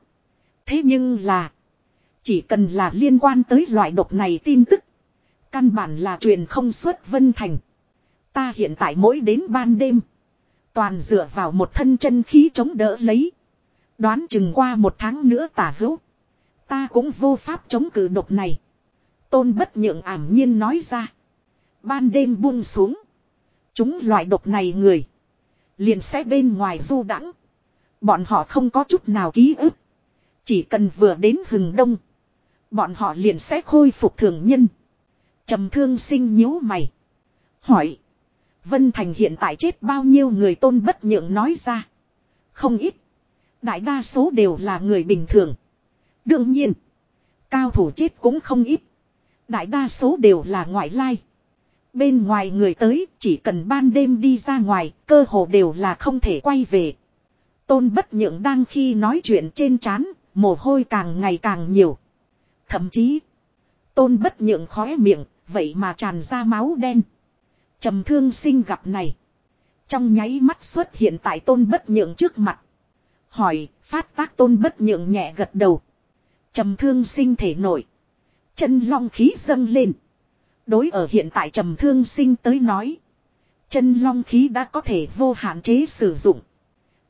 Thế nhưng là. Chỉ cần là liên quan tới loại độc này tin tức. Căn bản là truyền không xuất Vân Thành. Ta hiện tại mỗi đến ban đêm. Toàn dựa vào một thân chân khí chống đỡ lấy. Đoán chừng qua một tháng nữa tả hữu. Ta cũng vô pháp chống cử độc này. Tôn bất nhượng ảm nhiên nói ra. Ban đêm buông xuống. Chúng loại độc này người. Liền sẽ bên ngoài du đãng Bọn họ không có chút nào ký ức. Chỉ cần vừa đến hừng đông. Bọn họ liền sẽ khôi phục thường nhân trầm thương sinh nhíu mày. Hỏi. Vân Thành hiện tại chết bao nhiêu người tôn bất nhượng nói ra. Không ít. Đại đa số đều là người bình thường. Đương nhiên. Cao thủ chết cũng không ít. Đại đa số đều là ngoại lai. Bên ngoài người tới chỉ cần ban đêm đi ra ngoài cơ hồ đều là không thể quay về. Tôn bất nhượng đang khi nói chuyện trên chán Mồ hôi càng ngày càng nhiều. Thậm chí. Tôn bất nhượng khóe miệng, vậy mà tràn ra máu đen. trầm thương sinh gặp này. Trong nháy mắt xuất hiện tại tôn bất nhượng trước mặt. Hỏi, phát tác tôn bất nhượng nhẹ gật đầu. trầm thương sinh thể nổi. Chân long khí dâng lên. Đối ở hiện tại trầm thương sinh tới nói. Chân long khí đã có thể vô hạn chế sử dụng.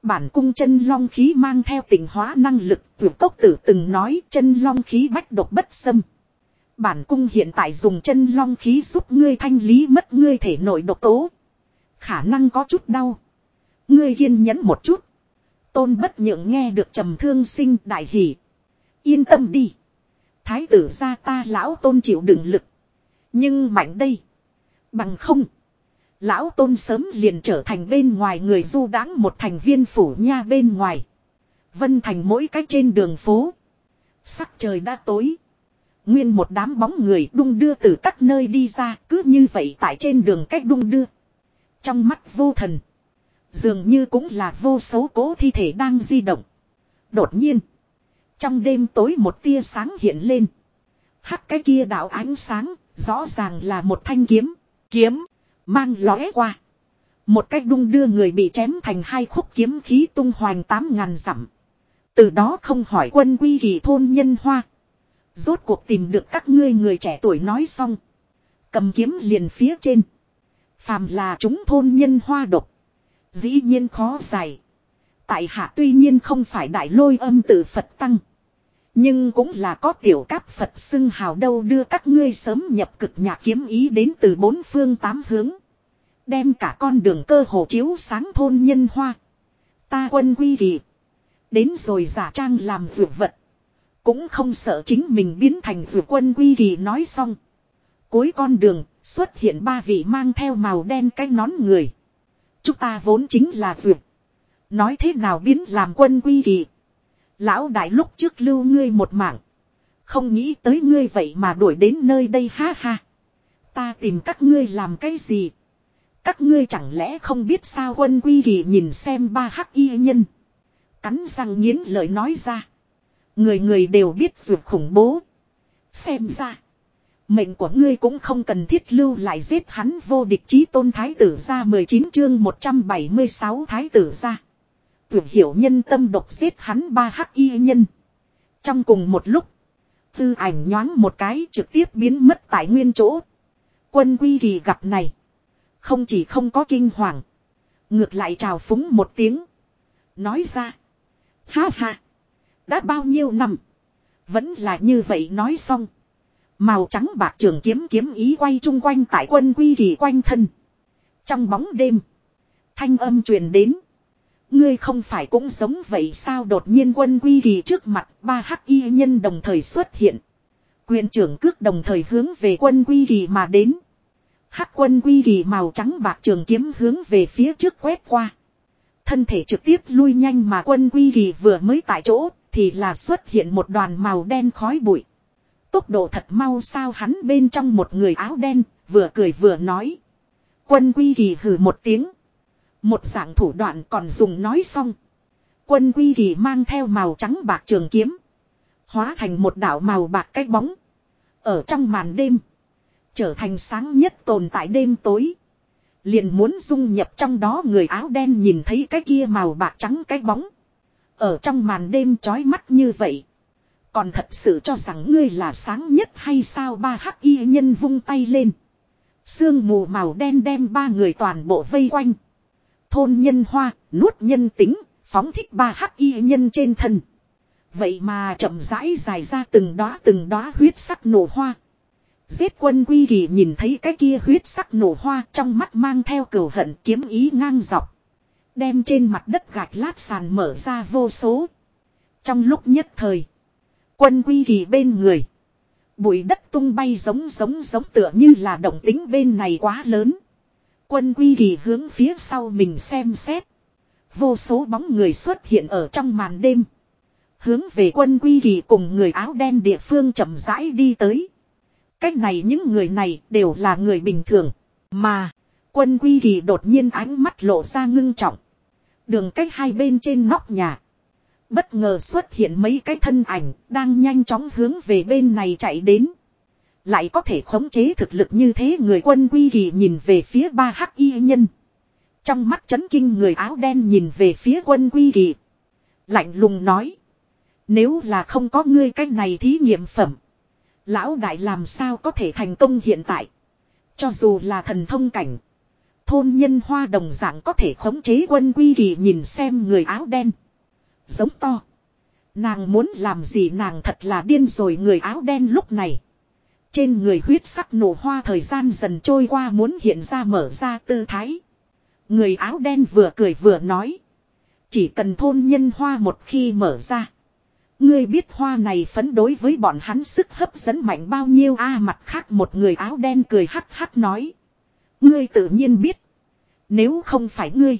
Bản cung chân long khí mang theo tình hóa năng lực. Vượt cốc tử từng nói chân long khí bách độc bất xâm. Bản cung hiện tại dùng chân long khí giúp ngươi thanh lý mất ngươi thể nội độc tố. Khả năng có chút đau. Ngươi kiên nhẫn một chút. Tôn bất nhượng nghe được trầm thương sinh đại hỷ. Yên tâm đi. Thái tử gia ta lão tôn chịu đựng lực. Nhưng mạnh đây. Bằng không. Lão tôn sớm liền trở thành bên ngoài người du đãng một thành viên phủ nha bên ngoài. Vân thành mỗi cách trên đường phố. Sắc trời đã tối. Nguyên một đám bóng người đung đưa từ các nơi đi ra cứ như vậy tại trên đường cách đung đưa. Trong mắt vô thần. Dường như cũng là vô số cố thi thể đang di động. Đột nhiên. Trong đêm tối một tia sáng hiện lên. Hắc cái kia đạo ánh sáng, rõ ràng là một thanh kiếm. Kiếm, mang lóe qua. Một cách đung đưa người bị chém thành hai khúc kiếm khí tung hoành tám ngàn dặm. Từ đó không hỏi quân quy kỳ thôn nhân hoa. Rốt cuộc tìm được các ngươi người trẻ tuổi nói xong. Cầm kiếm liền phía trên. Phàm là chúng thôn nhân hoa độc. Dĩ nhiên khó giải. Tại hạ tuy nhiên không phải đại lôi âm tự Phật tăng. Nhưng cũng là có tiểu cáp Phật xưng hào đâu đưa các ngươi sớm nhập cực nhà kiếm ý đến từ bốn phương tám hướng. Đem cả con đường cơ hồ chiếu sáng thôn nhân hoa. Ta quân quy kỳ. Đến rồi giả trang làm vượt vật. Cũng không sợ chính mình biến thành dù quân quy kỳ nói xong. Cuối con đường, xuất hiện ba vị mang theo màu đen cái nón người. Chúng ta vốn chính là vượt. Nói thế nào biến làm quân quy kỳ. Lão đại lúc trước lưu ngươi một mạng. Không nghĩ tới ngươi vậy mà đuổi đến nơi đây ha ha. Ta tìm các ngươi làm cái gì? Các ngươi chẳng lẽ không biết sao quân quy kỳ nhìn xem ba hắc y nhân. Cắn răng nghiến lời nói ra. Người người đều biết ruột khủng bố. Xem ra. Mệnh của ngươi cũng không cần thiết lưu lại giết hắn vô địch chí tôn thái tử ra 19 chương 176 thái tử ra. Tưởng hiểu nhân tâm độc giết hắn ba hắc y nhân. Trong cùng một lúc. Tư ảnh nhoáng một cái trực tiếp biến mất tại nguyên chỗ. Quân quy kỳ gặp này. Không chỉ không có kinh hoàng. Ngược lại trào phúng một tiếng. Nói ra. Ha ha. Đã bao nhiêu năm. Vẫn là như vậy nói xong. Màu trắng bạc trường kiếm kiếm ý quay chung quanh tại quân quy kỳ quanh thân. Trong bóng đêm. Thanh âm truyền đến. Ngươi không phải cũng giống vậy sao đột nhiên quân quy kỳ trước mặt ba hắc y nhân đồng thời xuất hiện. Quyền trưởng cước đồng thời hướng về quân quy kỳ mà đến. Hắc quân quy kỳ màu trắng bạc trường kiếm hướng về phía trước quét qua. Thân thể trực tiếp lui nhanh mà quân quy kỳ vừa mới tại chỗ thì là xuất hiện một đoàn màu đen khói bụi. Tốc độ thật mau sao hắn bên trong một người áo đen, vừa cười vừa nói. Quân quy kỳ hừ một tiếng. Một dạng thủ đoạn còn dùng nói xong. Quân quy kỳ mang theo màu trắng bạc trường kiếm. Hóa thành một đảo màu bạc cách bóng. Ở trong màn đêm. Trở thành sáng nhất tồn tại đêm tối. Liền muốn dung nhập trong đó người áo đen nhìn thấy cái kia màu bạc trắng cái bóng. Ở trong màn đêm chói mắt như vậy. Còn thật sự cho rằng ngươi là sáng nhất hay sao ba hắc y nhân vung tay lên. Sương mù màu đen đem ba người toàn bộ vây quanh thôn nhân hoa, nuốt nhân tính, phóng thích ba hắc y nhân trên thân. Vậy mà chậm rãi dài ra từng đóa từng đóa huyết sắc nổ hoa. Giết quân quy kỳ nhìn thấy cái kia huyết sắc nổ hoa trong mắt mang theo cửu hận kiếm ý ngang dọc. Đem trên mặt đất gạch lát sàn mở ra vô số. Trong lúc nhất thời. Quân quy kỳ bên người. Bụi đất tung bay giống giống giống tựa như là động tính bên này quá lớn. Quân quy kỳ hướng phía sau mình xem xét. Vô số bóng người xuất hiện ở trong màn đêm. Hướng về quân quy kỳ cùng người áo đen địa phương chậm rãi đi tới. Cách này những người này đều là người bình thường. Mà, quân quy kỳ đột nhiên ánh mắt lộ ra ngưng trọng. Đường cách hai bên trên nóc nhà. Bất ngờ xuất hiện mấy cái thân ảnh đang nhanh chóng hướng về bên này chạy đến. Lại có thể khống chế thực lực như thế người quân quy kỳ nhìn về phía ba hắc y nhân. Trong mắt chấn kinh người áo đen nhìn về phía quân quy kỳ. Lạnh lùng nói. Nếu là không có ngươi cách này thí nghiệm phẩm. Lão đại làm sao có thể thành công hiện tại. Cho dù là thần thông cảnh. Thôn nhân hoa đồng dạng có thể khống chế quân quy kỳ nhìn xem người áo đen. Giống to. Nàng muốn làm gì nàng thật là điên rồi người áo đen lúc này. Trên người huyết sắc nổ hoa thời gian dần trôi qua muốn hiện ra mở ra tư thái. Người áo đen vừa cười vừa nói. Chỉ cần thôn nhân hoa một khi mở ra. Ngươi biết hoa này phấn đối với bọn hắn sức hấp dẫn mạnh bao nhiêu a mặt khác một người áo đen cười hắc hắc nói. Ngươi tự nhiên biết. Nếu không phải ngươi.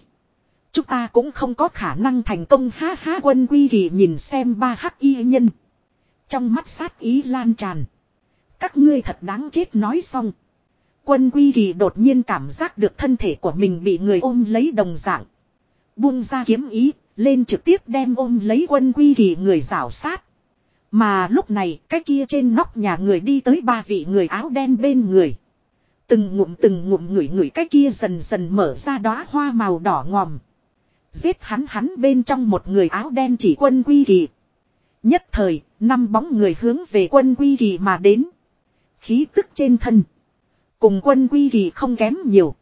Chúng ta cũng không có khả năng thành công ha ha quân quy kỳ nhìn xem ba hắc y nhân. Trong mắt sát ý lan tràn. Các ngươi thật đáng chết nói xong. Quân quy kỳ đột nhiên cảm giác được thân thể của mình bị người ôm lấy đồng dạng. Buông ra kiếm ý, lên trực tiếp đem ôm lấy quân quy kỳ người rảo sát. Mà lúc này, cái kia trên nóc nhà người đi tới ba vị người áo đen bên người. Từng ngụm từng ngụm ngửi ngửi cái kia dần dần mở ra đóa hoa màu đỏ ngòm. Giết hắn hắn bên trong một người áo đen chỉ quân quy kỳ. Nhất thời, năm bóng người hướng về quân quy kỳ mà đến. Khí tức trên thân. Cùng quân quy kỳ không kém nhiều.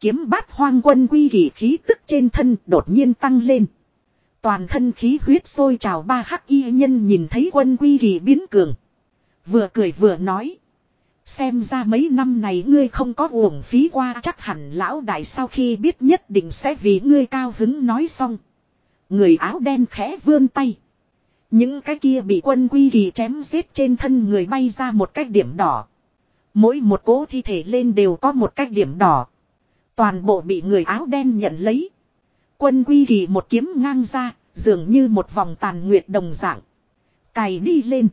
Kiếm bát hoang quân quy kỳ khí tức trên thân đột nhiên tăng lên. Toàn thân khí huyết sôi trào ba hắc y nhân nhìn thấy quân quy kỳ biến cường. Vừa cười vừa nói. Xem ra mấy năm này ngươi không có uổng phí qua chắc hẳn lão đại sau khi biết nhất định sẽ vì ngươi cao hứng nói xong. Người áo đen khẽ vươn tay. Những cái kia bị quân quy kỳ chém giết trên thân người bay ra một cái điểm đỏ. Mỗi một cố thi thể lên đều có một cái điểm đỏ. Toàn bộ bị người áo đen nhận lấy. Quân quy kỳ một kiếm ngang ra, dường như một vòng tàn nguyệt đồng dạng. Cày đi lên.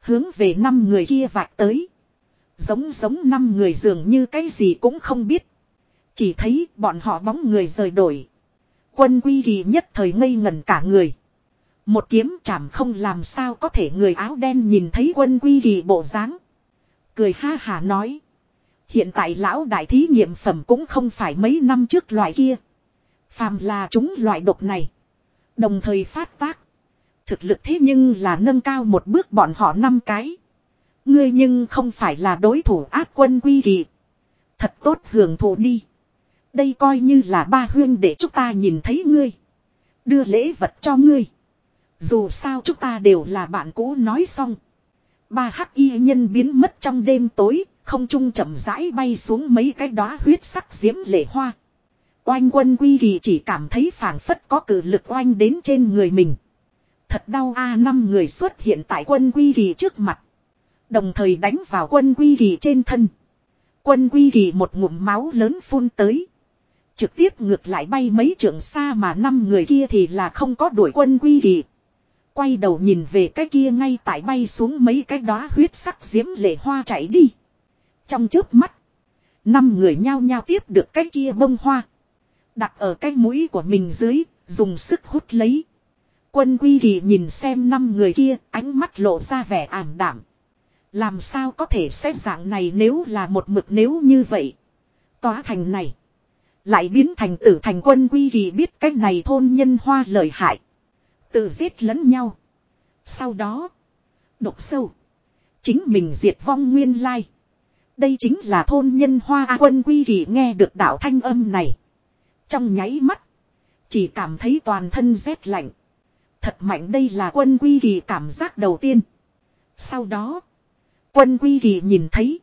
Hướng về năm người kia vạch tới. Giống giống năm người dường như cái gì cũng không biết. Chỉ thấy bọn họ bóng người rời đổi. Quân quy kỳ nhất thời ngây ngẩn cả người. Một kiếm chạm không làm sao có thể người áo đen nhìn thấy quân quy kỳ bộ dáng Cười ha hà nói. Hiện tại lão đại thí nghiệm phẩm cũng không phải mấy năm trước loại kia. Phàm là chúng loại độc này. Đồng thời phát tác. Thực lực thế nhưng là nâng cao một bước bọn họ năm cái. Ngươi nhưng không phải là đối thủ ác quân quy kỳ. Thật tốt hưởng thụ đi. Đây coi như là ba huyên để chúng ta nhìn thấy ngươi. Đưa lễ vật cho ngươi. Dù sao chúng ta đều là bạn cũ nói xong. Ba hắc y nhân biến mất trong đêm tối, không trung chậm rãi bay xuống mấy cái đóa huyết sắc diễm lệ hoa. Oanh quân quy kỳ chỉ cảm thấy phảng phất có cử lực oanh đến trên người mình. Thật đau a năm người xuất hiện tại quân quy kỳ trước mặt. Đồng thời đánh vào quân quy kỳ trên thân. Quân quy kỳ một ngụm máu lớn phun tới. Trực tiếp ngược lại bay mấy trường xa mà năm người kia thì là không có đuổi quân quy kỳ. Quay đầu nhìn về cái kia ngay tại bay xuống mấy cái đóa huyết sắc diễm lệ hoa chảy đi. Trong chớp mắt. Năm người nhao nhao tiếp được cái kia bông hoa. Đặt ở cái mũi của mình dưới, dùng sức hút lấy. Quân quy kỳ nhìn xem năm người kia, ánh mắt lộ ra vẻ ảm đảm. Làm sao có thể xét dạng này nếu là một mực nếu như vậy. Tóa thành này. Lại biến thành tử thành quân quy vì biết cách này thôn nhân hoa lợi hại. Tự giết lẫn nhau. Sau đó. Độc sâu. Chính mình diệt vong nguyên lai. Đây chính là thôn nhân hoa A quân quy vì nghe được đạo thanh âm này. Trong nháy mắt. Chỉ cảm thấy toàn thân rét lạnh. Thật mạnh đây là quân quy vì cảm giác đầu tiên. Sau đó. Quân quy kỳ nhìn thấy.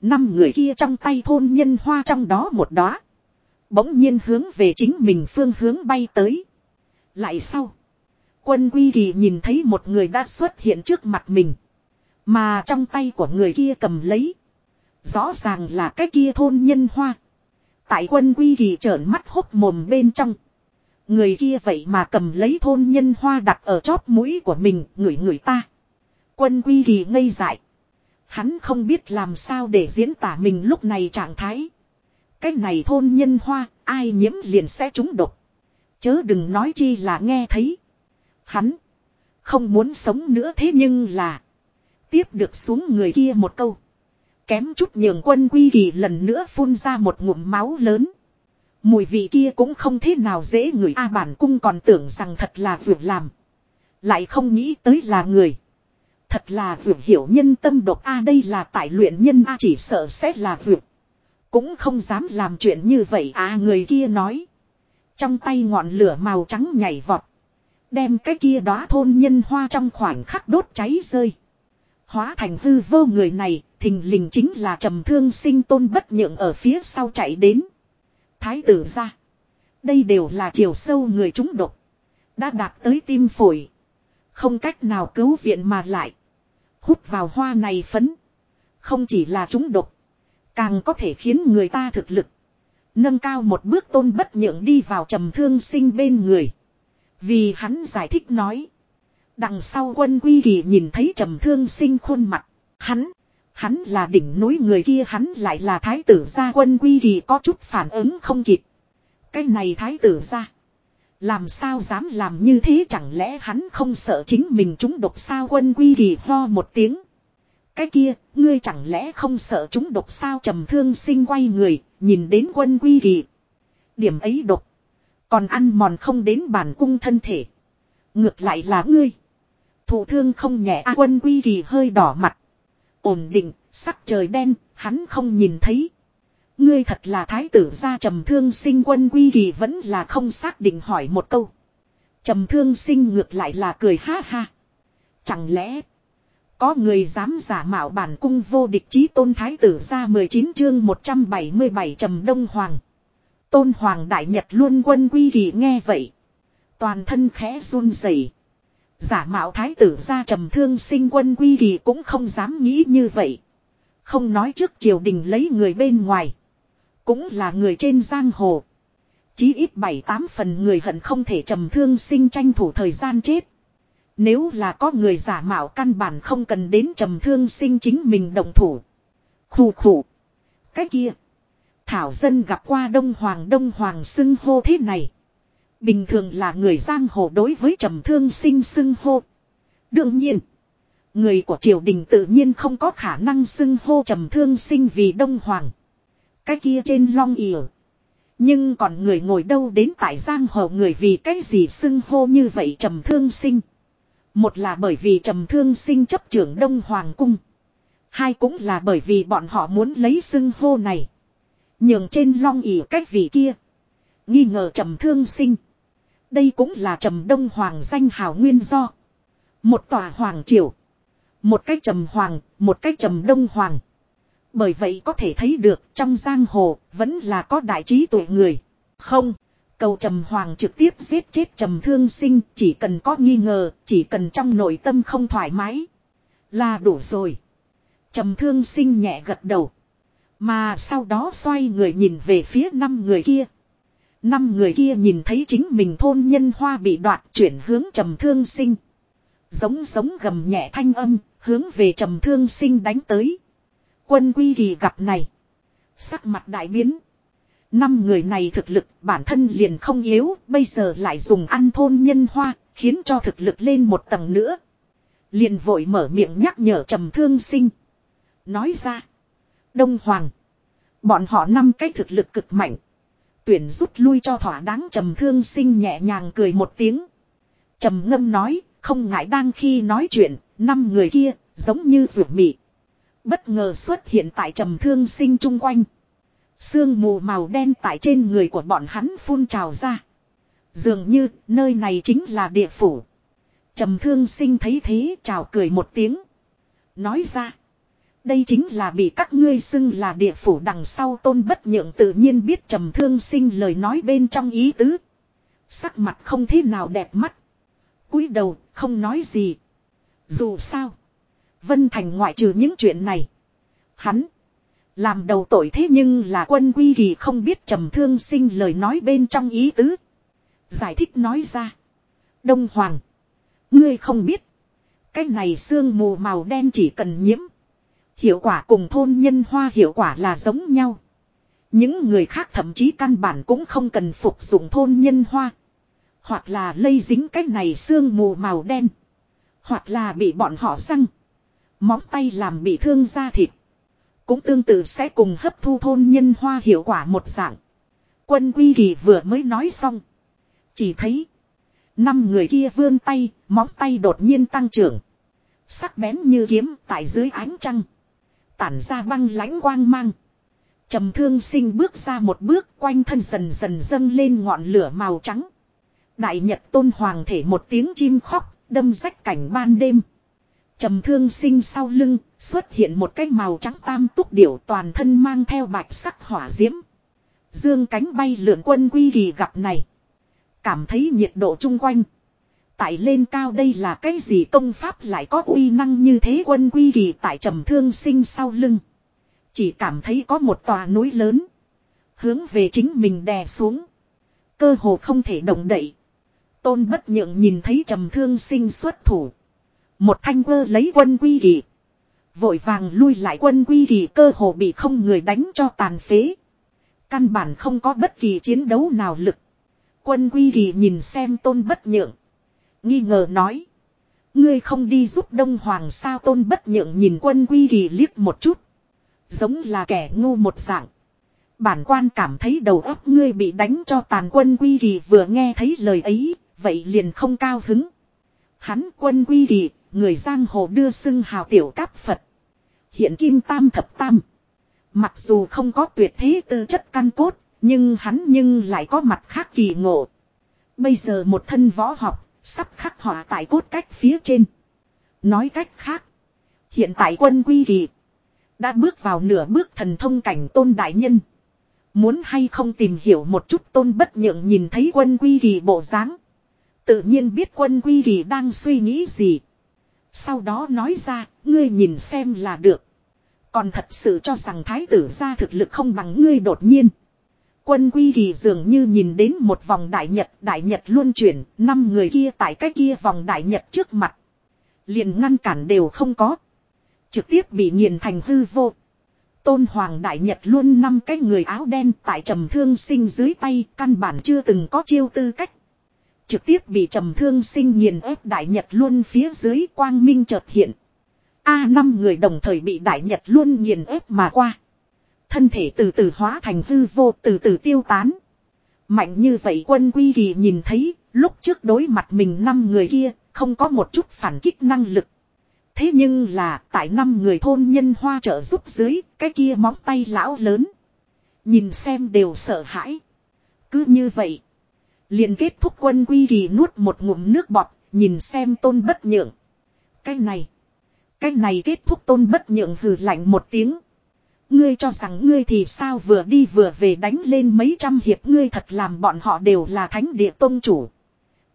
Năm người kia trong tay thôn nhân hoa trong đó một đóa Bỗng nhiên hướng về chính mình phương hướng bay tới. Lại sau. Quân quy kỳ nhìn thấy một người đã xuất hiện trước mặt mình. Mà trong tay của người kia cầm lấy. Rõ ràng là cái kia thôn nhân hoa. Tại quân quy kỳ trợn mắt hốc mồm bên trong. Người kia vậy mà cầm lấy thôn nhân hoa đặt ở chóp mũi của mình, ngửi ngửi ta. Quân quy kỳ ngây dại. Hắn không biết làm sao để diễn tả mình lúc này trạng thái. Cái này thôn nhân hoa, ai nhiễm liền sẽ trúng độc. Chớ đừng nói chi là nghe thấy. Hắn không muốn sống nữa thế nhưng là. tiếp được xuống người kia một câu. Kém chút nhường quân quy kỳ lần nữa phun ra một ngụm máu lớn. Mùi vị kia cũng không thế nào dễ người A bản cung còn tưởng rằng thật là vượt làm. Lại không nghĩ tới là người. Thật là vượt hiểu nhân tâm độc A đây là tại luyện nhân A chỉ sợ sẽ là vượt. Cũng không dám làm chuyện như vậy à người kia nói. Trong tay ngọn lửa màu trắng nhảy vọt. Đem cái kia đó thôn nhân hoa trong khoảnh khắc đốt cháy rơi. Hóa thành hư vô người này, thình lình chính là trầm thương sinh tôn bất nhượng ở phía sau chạy đến. Thái tử ra. Đây đều là chiều sâu người chúng độc. Đã đạt tới tim phổi. Không cách nào cứu viện mà lại. Hút vào hoa này phấn. Không chỉ là chúng độc. Càng có thể khiến người ta thực lực. Nâng cao một bước tôn bất nhượng đi vào trầm thương sinh bên người. Vì hắn giải thích nói. Đằng sau quân quy kỳ nhìn thấy trầm thương sinh khuôn mặt. Hắn, hắn là đỉnh núi người kia hắn lại là thái tử gia quân quy kỳ có chút phản ứng không kịp. Cái này thái tử gia. Làm sao dám làm như thế chẳng lẽ hắn không sợ chính mình chúng độc sao quân quy kỳ ho một tiếng. Cái kia, ngươi chẳng lẽ không sợ chúng độc sao trầm thương sinh quay người, nhìn đến quân quy kỳ. Điểm ấy độc. Còn ăn mòn không đến bản cung thân thể. Ngược lại là ngươi. Thủ thương không nhẹ A quân quy kỳ hơi đỏ mặt. Ổn định, sắc trời đen, hắn không nhìn thấy. Ngươi thật là thái tử gia trầm thương sinh quân quy kỳ vẫn là không xác định hỏi một câu. Trầm thương sinh ngược lại là cười ha ha. Chẳng lẽ, có người dám giả mạo bản cung vô địch chí tôn thái tử ra 19 chương 177 trầm đông hoàng. Tôn hoàng đại nhật luôn quân quy kỳ nghe vậy. Toàn thân khẽ run rẩy. Giả mạo thái tử ra trầm thương sinh quân quy kỳ cũng không dám nghĩ như vậy. Không nói trước triều đình lấy người bên ngoài. Cũng là người trên giang hồ. Chí ít bảy tám phần người hận không thể trầm thương sinh tranh thủ thời gian chết. Nếu là có người giả mạo căn bản không cần đến trầm thương sinh chính mình đồng thủ. Khủ khủ. Cái kia. Thảo dân gặp qua Đông Hoàng Đông Hoàng xưng hô thế này. Bình thường là người giang hồ đối với trầm thương sinh xưng hô. Đương nhiên. Người của triều đình tự nhiên không có khả năng xưng hô trầm thương sinh vì Đông Hoàng. Cái kia trên long ỉa. Nhưng còn người ngồi đâu đến tại giang hồ người vì cái gì xưng hô như vậy trầm thương sinh. Một là bởi vì trầm thương sinh chấp trưởng Đông Hoàng Cung. Hai cũng là bởi vì bọn họ muốn lấy xưng hô này. Nhường trên long ỉ cách vị kia. Nghi ngờ trầm thương sinh. Đây cũng là trầm Đông Hoàng danh hào nguyên do. Một tòa Hoàng Triều. Một cách trầm Hoàng, một cách trầm Đông Hoàng. Bởi vậy có thể thấy được trong giang hồ vẫn là có đại trí tuệ người. Không, Cầu trầm hoàng trực tiếp giết chết trầm thương sinh chỉ cần có nghi ngờ, chỉ cần trong nội tâm không thoải mái. Là đủ rồi. Trầm thương sinh nhẹ gật đầu. Mà sau đó xoay người nhìn về phía năm người kia. Năm người kia nhìn thấy chính mình thôn nhân hoa bị đoạt chuyển hướng trầm thương sinh. Giống giống gầm nhẹ thanh âm, hướng về trầm thương sinh đánh tới. Quân quy kỳ gặp này. Sắc mặt đại biến. Năm người này thực lực bản thân liền không yếu, bây giờ lại dùng ăn thôn nhân hoa, khiến cho thực lực lên một tầng nữa. Liền vội mở miệng nhắc nhở trầm thương sinh. Nói ra. Đông Hoàng. Bọn họ năm cái thực lực cực mạnh. Tuyển rút lui cho thỏa đáng trầm thương sinh nhẹ nhàng cười một tiếng. Trầm ngâm nói, không ngại đang khi nói chuyện, năm người kia, giống như ruột mị. Bất ngờ xuất hiện tại trầm thương sinh chung quanh. Sương mù màu đen tại trên người của bọn hắn phun trào ra. Dường như nơi này chính là địa phủ. trầm thương sinh thấy thế chào cười một tiếng. Nói ra. Đây chính là bị các ngươi xưng là địa phủ đằng sau tôn bất nhượng tự nhiên biết trầm thương sinh lời nói bên trong ý tứ. Sắc mặt không thế nào đẹp mắt. cúi đầu, không nói gì. Dù sao. Vân Thành ngoại trừ những chuyện này. Hắn làm đầu tội thế nhưng là quân quy kỳ không biết trầm thương sinh lời nói bên trong ý tứ. Giải thích nói ra. Đông Hoàng. Ngươi không biết. Cái này xương mù màu đen chỉ cần nhiễm. Hiệu quả cùng thôn nhân hoa hiệu quả là giống nhau. Những người khác thậm chí căn bản cũng không cần phục dụng thôn nhân hoa. Hoặc là lây dính cái này xương mù màu đen. Hoặc là bị bọn họ răng. Móng tay làm bị thương da thịt. Cũng tương tự sẽ cùng hấp thu thôn nhân hoa hiệu quả một dạng. Quân quy kỳ vừa mới nói xong. Chỉ thấy. Năm người kia vươn tay, móng tay đột nhiên tăng trưởng. Sắc bén như kiếm tại dưới ánh trăng. Tản ra băng lãnh quang mang. trầm thương sinh bước ra một bước quanh thân dần dần dâng lên ngọn lửa màu trắng. Đại nhật tôn hoàng thể một tiếng chim khóc, đâm rách cảnh ban đêm trầm thương sinh sau lưng, xuất hiện một cái màu trắng tam túc điểu toàn thân mang theo bạch sắc hỏa diễm. Dương cánh bay lượn quân quy kỳ gặp này. Cảm thấy nhiệt độ chung quanh. Tại lên cao đây là cái gì công pháp lại có uy năng như thế quân quy kỳ tại trầm thương sinh sau lưng. Chỉ cảm thấy có một tòa núi lớn. Hướng về chính mình đè xuống. Cơ hồ không thể động đậy. Tôn bất nhượng nhìn thấy trầm thương sinh xuất thủ. Một thanh quơ lấy quân quy kỳ. Vội vàng lui lại quân quy kỳ cơ hồ bị không người đánh cho tàn phế. Căn bản không có bất kỳ chiến đấu nào lực. Quân quy kỳ nhìn xem tôn bất nhượng. Nghi ngờ nói. Ngươi không đi giúp Đông Hoàng sao tôn bất nhượng nhìn quân quy kỳ liếc một chút. Giống là kẻ ngu một dạng. Bản quan cảm thấy đầu óc ngươi bị đánh cho tàn quân quy kỳ vừa nghe thấy lời ấy, vậy liền không cao hứng. Hắn quân quy kỳ, người giang hồ đưa xưng hào tiểu cáp Phật. Hiện kim tam thập tam. Mặc dù không có tuyệt thế tư chất căn cốt, nhưng hắn nhưng lại có mặt khác kỳ ngộ. Bây giờ một thân võ học, sắp khắc họa tại cốt cách phía trên. Nói cách khác, hiện tại quân quy kỳ đã bước vào nửa bước thần thông cảnh tôn đại nhân. Muốn hay không tìm hiểu một chút tôn bất nhượng nhìn thấy quân quy kỳ bộ dáng Tự nhiên biết quân quy kỳ đang suy nghĩ gì. Sau đó nói ra, ngươi nhìn xem là được. Còn thật sự cho rằng thái tử ra thực lực không bằng ngươi đột nhiên. Quân quy kỳ dường như nhìn đến một vòng đại nhật, đại nhật luôn chuyển, năm người kia tại cái kia vòng đại nhật trước mặt. Liền ngăn cản đều không có. Trực tiếp bị nghiền thành hư vô. Tôn Hoàng Đại Nhật luôn năm cái người áo đen tại trầm thương sinh dưới tay căn bản chưa từng có chiêu tư cách. Trực tiếp bị trầm thương sinh nghiền ép Đại Nhật luôn phía dưới quang minh chợt hiện. A năm người đồng thời bị Đại Nhật luôn nghiền ép mà qua. Thân thể từ từ hóa thành hư vô từ từ tiêu tán. Mạnh như vậy quân quy kỳ nhìn thấy, lúc trước đối mặt mình năm người kia, không có một chút phản kích năng lực. Thế nhưng là, tại năm người thôn nhân hoa trợ giúp dưới, cái kia móng tay lão lớn. Nhìn xem đều sợ hãi. Cứ như vậy liền kết thúc quân quy kỳ nuốt một ngụm nước bọt, nhìn xem tôn bất nhượng. Cái này. Cái này kết thúc tôn bất nhượng hừ lạnh một tiếng. Ngươi cho rằng ngươi thì sao vừa đi vừa về đánh lên mấy trăm hiệp ngươi thật làm bọn họ đều là thánh địa tôn chủ.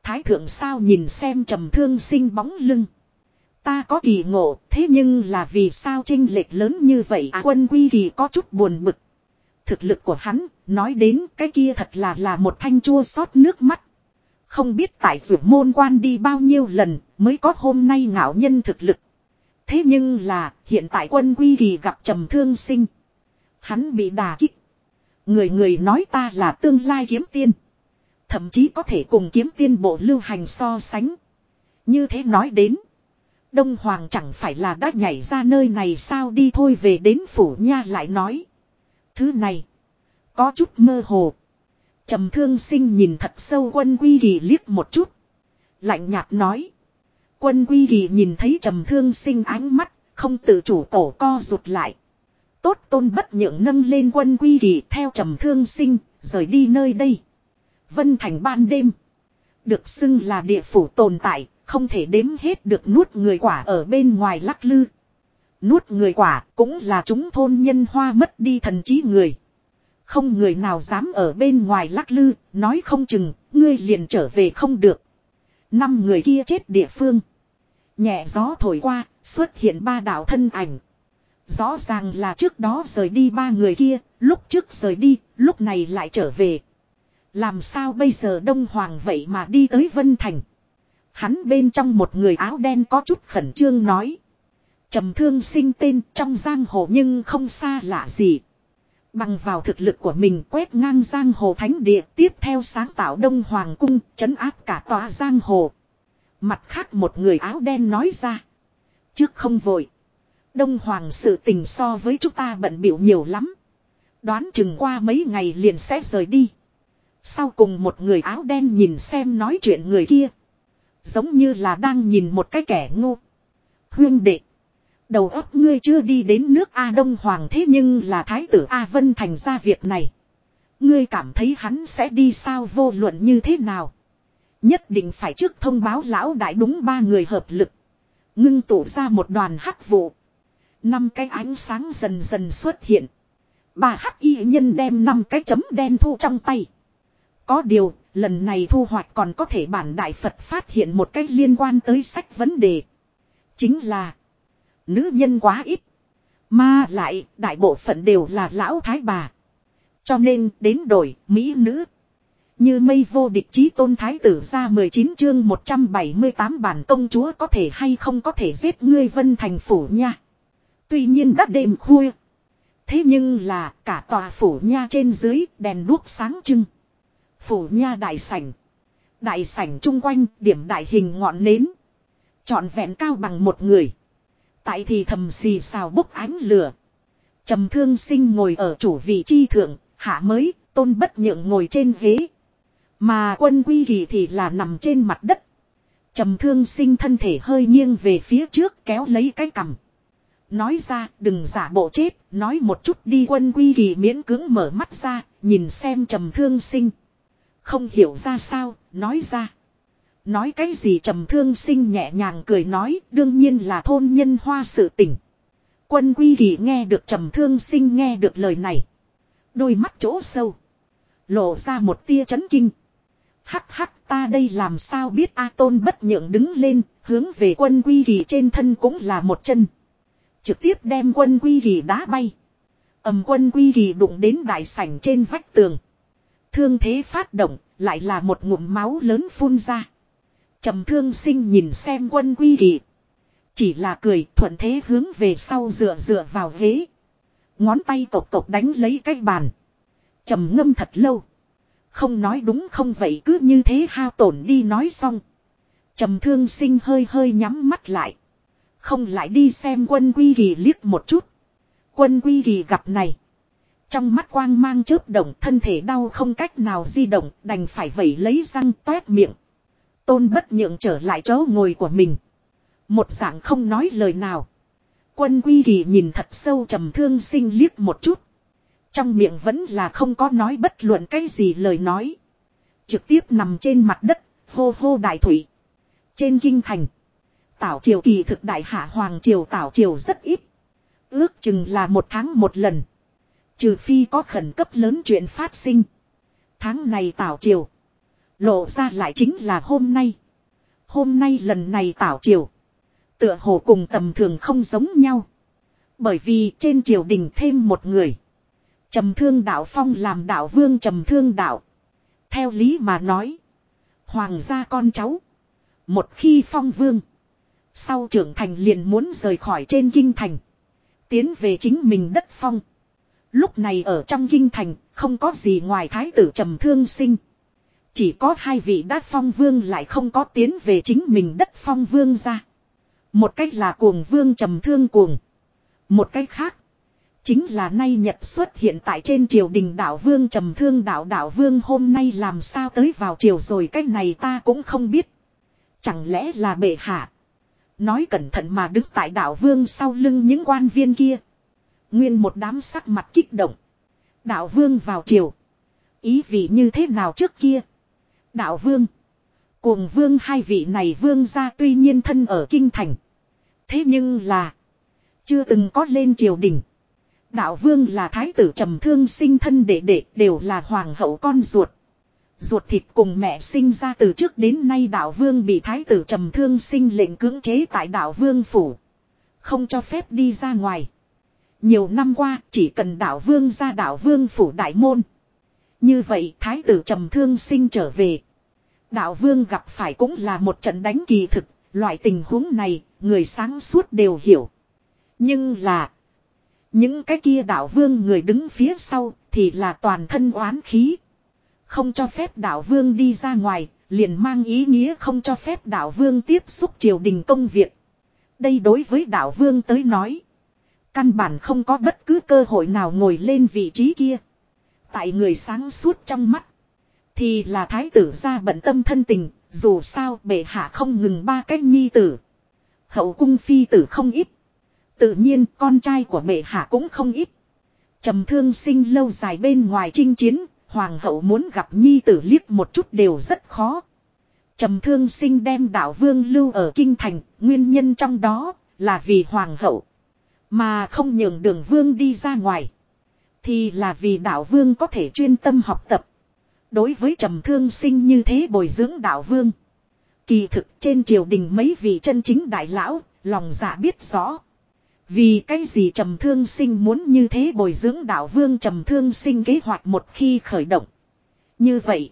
Thái thượng sao nhìn xem trầm thương sinh bóng lưng. Ta có kỳ ngộ thế nhưng là vì sao trinh lệch lớn như vậy à, quân quy kỳ có chút buồn bực. Thực lực của hắn nói đến cái kia thật là là một thanh chua xót nước mắt. Không biết tại rủ môn quan đi bao nhiêu lần mới có hôm nay ngạo nhân thực lực. Thế nhưng là, hiện tại quân quy kỳ gặp trầm thương sinh. Hắn bị đà kích. Người người nói ta là tương lai kiếm tiên. Thậm chí có thể cùng kiếm tiên bộ lưu hành so sánh. Như thế nói đến. Đông Hoàng chẳng phải là đã nhảy ra nơi này sao đi thôi về đến phủ nha lại nói. Thứ này. Có chút mơ hồ. trầm thương sinh nhìn thật sâu quân quy kỳ liếc một chút. Lạnh nhạt nói. Quân quy kỳ nhìn thấy trầm thương sinh ánh mắt, không tự chủ cổ co rụt lại. Tốt tôn bất nhượng nâng lên quân quy kỳ theo trầm thương sinh, rời đi nơi đây. Vân thành ban đêm. Được xưng là địa phủ tồn tại, không thể đếm hết được nuốt người quả ở bên ngoài lắc lư. Nuốt người quả cũng là chúng thôn nhân hoa mất đi thần trí người. Không người nào dám ở bên ngoài lắc lư, nói không chừng, ngươi liền trở về không được. Năm người kia chết địa phương. Nhẹ gió thổi qua, xuất hiện ba đạo thân ảnh. Rõ ràng là trước đó rời đi ba người kia, lúc trước rời đi, lúc này lại trở về. Làm sao bây giờ Đông Hoàng vậy mà đi tới Vân Thành. Hắn bên trong một người áo đen có chút khẩn trương nói trầm thương sinh tên trong giang hồ nhưng không xa lạ gì. Bằng vào thực lực của mình quét ngang giang hồ thánh địa tiếp theo sáng tạo Đông Hoàng cung, chấn áp cả tòa giang hồ. Mặt khác một người áo đen nói ra. Trước không vội. Đông Hoàng sự tình so với chúng ta bận biểu nhiều lắm. Đoán chừng qua mấy ngày liền sẽ rời đi. Sau cùng một người áo đen nhìn xem nói chuyện người kia. Giống như là đang nhìn một cái kẻ ngu. Huyên đệ. Đầu óc ngươi chưa đi đến nước A Đông Hoàng thế nhưng là thái tử A Vân thành ra việc này. Ngươi cảm thấy hắn sẽ đi sao vô luận như thế nào. Nhất định phải trước thông báo lão đại đúng ba người hợp lực. Ngưng tụ ra một đoàn hắc vụ. Năm cái ánh sáng dần dần xuất hiện. Bà hắc y nhân đem năm cái chấm đen thu trong tay. Có điều, lần này thu hoạch còn có thể bản đại Phật phát hiện một cách liên quan tới sách vấn đề. Chính là nữ nhân quá ít. Mà lại, đại bộ phận đều là lão thái bà. Cho nên, đến đổi, mỹ nữ. Như mây vô địch chí tôn thái tử ra 19 chương 178 bản công chúa có thể hay không có thể giết ngươi vân thành phủ nha. Tuy nhiên đã đêm khuya. Thế nhưng là cả tòa phủ nha trên dưới đèn đuốc sáng trưng. Phủ nha đại sảnh. Đại sảnh chung quanh điểm đại hình ngọn nến. chọn vẹn cao bằng một người. Tại thì thầm xì xào bốc ánh lửa. trầm thương sinh ngồi ở chủ vị chi thượng, hạ mới, tôn bất nhượng ngồi trên ghế. Mà quân quy kỳ thì là nằm trên mặt đất. trầm thương sinh thân thể hơi nghiêng về phía trước kéo lấy cái cằm. Nói ra đừng giả bộ chết, nói một chút đi quân quy kỳ miễn cưỡng mở mắt ra, nhìn xem trầm thương sinh. Không hiểu ra sao, nói ra. Nói cái gì trầm thương sinh nhẹ nhàng cười nói, đương nhiên là thôn nhân hoa sự tình. Quân quy kỳ nghe được trầm thương sinh nghe được lời này. Đôi mắt chỗ sâu. Lộ ra một tia chấn kinh. Hắc hắc ta đây làm sao biết A tôn bất nhượng đứng lên, hướng về quân quy kỳ trên thân cũng là một chân. Trực tiếp đem quân quy kỳ đá bay. ầm quân quy kỳ đụng đến đại sảnh trên vách tường. Thương thế phát động, lại là một ngụm máu lớn phun ra trầm thương sinh nhìn xem quân quy kỳ. Chỉ là cười thuận thế hướng về sau dựa dựa vào ghế. Ngón tay cộc cộc đánh lấy cái bàn. trầm ngâm thật lâu. Không nói đúng không vậy cứ như thế hao tổn đi nói xong. trầm thương sinh hơi hơi nhắm mắt lại. Không lại đi xem quân quy kỳ liếc một chút. Quân quy kỳ gặp này. Trong mắt quang mang chớp động thân thể đau không cách nào di động đành phải vẩy lấy răng toét miệng. Tôn bất nhượng trở lại chỗ ngồi của mình. Một dạng không nói lời nào. Quân quy kỳ nhìn thật sâu trầm thương sinh liếc một chút. Trong miệng vẫn là không có nói bất luận cái gì lời nói. Trực tiếp nằm trên mặt đất, hô hô đại thủy. Trên kinh thành. Tảo triều kỳ thực đại hạ hoàng triều tảo triều rất ít. Ước chừng là một tháng một lần. Trừ phi có khẩn cấp lớn chuyện phát sinh. Tháng này tảo triều. Lộ ra lại chính là hôm nay. Hôm nay lần này tảo triều. Tựa hồ cùng tầm thường không giống nhau. Bởi vì trên triều đình thêm một người. Trầm thương đạo phong làm đạo vương trầm thương đạo. Theo lý mà nói. Hoàng gia con cháu. Một khi phong vương. Sau trưởng thành liền muốn rời khỏi trên kinh thành. Tiến về chính mình đất phong. Lúc này ở trong kinh thành, không có gì ngoài thái tử trầm thương sinh. Chỉ có hai vị đát phong vương lại không có tiến về chính mình đất phong vương ra. Một cách là cuồng vương trầm thương cuồng. Một cách khác. Chính là nay nhật xuất hiện tại trên triều đình đạo vương trầm thương đạo đạo vương hôm nay làm sao tới vào triều rồi cách này ta cũng không biết. Chẳng lẽ là bệ hạ. Nói cẩn thận mà đứng tại đạo vương sau lưng những quan viên kia. Nguyên một đám sắc mặt kích động. Đạo vương vào triều. Ý vị như thế nào trước kia. Đạo vương. Cuồng vương hai vị này vương gia tuy nhiên thân ở kinh thành. Thế nhưng là. Chưa từng có lên triều đình. Đạo vương là thái tử trầm thương sinh thân đệ đệ đều là hoàng hậu con ruột. Ruột thịt cùng mẹ sinh ra từ trước đến nay đạo vương bị thái tử trầm thương sinh lệnh cưỡng chế tại đạo vương phủ. Không cho phép đi ra ngoài. Nhiều năm qua, chỉ cần đạo vương ra đạo vương phủ đại môn. Như vậy thái tử trầm thương sinh trở về. Đạo vương gặp phải cũng là một trận đánh kỳ thực. Loại tình huống này người sáng suốt đều hiểu. Nhưng là. Những cái kia đạo vương người đứng phía sau thì là toàn thân oán khí. Không cho phép đạo vương đi ra ngoài, liền mang ý nghĩa không cho phép đạo vương tiếp xúc triều đình công việc. Đây đối với đạo vương tới nói. Căn bản không có bất cứ cơ hội nào ngồi lên vị trí kia. Tại người sáng suốt trong mắt. Thì là thái tử ra bận tâm thân tình, dù sao bệ hạ không ngừng ba cách nhi tử. Hậu cung phi tử không ít. Tự nhiên con trai của bệ hạ cũng không ít. trầm thương sinh lâu dài bên ngoài chinh chiến, hoàng hậu muốn gặp nhi tử liếc một chút đều rất khó. trầm thương sinh đem đạo vương lưu ở kinh thành, nguyên nhân trong đó là vì hoàng hậu. Mà không nhường đường vương đi ra ngoài. Thì là vì đạo vương có thể chuyên tâm học tập. Đối với trầm thương sinh như thế bồi dưỡng đạo vương. Kỳ thực trên triều đình mấy vị chân chính đại lão, lòng dạ biết rõ. Vì cái gì trầm thương sinh muốn như thế bồi dưỡng đạo vương trầm thương sinh kế hoạch một khi khởi động. Như vậy,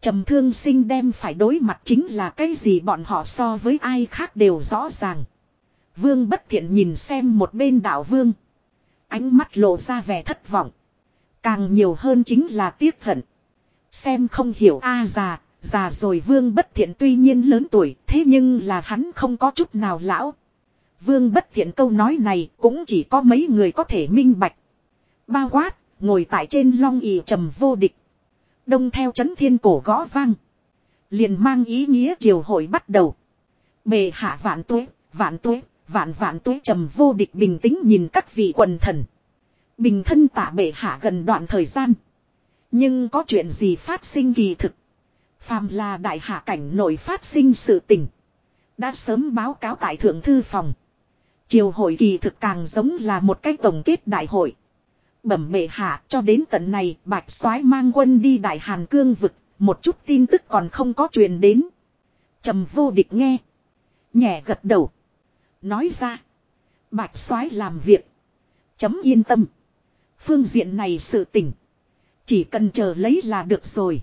trầm thương sinh đem phải đối mặt chính là cái gì bọn họ so với ai khác đều rõ ràng. Vương bất thiện nhìn xem một bên đạo vương. Ánh mắt lộ ra vẻ thất vọng. Càng nhiều hơn chính là tiếc hận. Xem không hiểu a già, già rồi vương bất thiện tuy nhiên lớn tuổi, thế nhưng là hắn không có chút nào lão. Vương bất thiện câu nói này cũng chỉ có mấy người có thể minh bạch. Bao quát, ngồi tại trên long ỉ trầm vô địch. Đông theo chấn thiên cổ gõ vang. Liền mang ý nghĩa triều hội bắt đầu. Bề hạ vạn tuế, vạn tuế, vạn vạn túi trầm vô địch bình tĩnh nhìn các vị quần thần. Bình thân tả bệ hạ gần đoạn thời gian. Nhưng có chuyện gì phát sinh kỳ thực. Phàm là đại hạ cảnh nổi phát sinh sự tình. Đã sớm báo cáo tại thượng thư phòng. Triều hội kỳ thực càng giống là một cái tổng kết đại hội. Bẩm bệ hạ, cho đến tận này, bạch soái mang quân đi đại hàn cương vực. Một chút tin tức còn không có truyền đến. trầm vô địch nghe. Nhẹ gật đầu. Nói ra. Bạch soái làm việc. Chấm yên tâm. Phương diện này sự tỉnh. Chỉ cần chờ lấy là được rồi.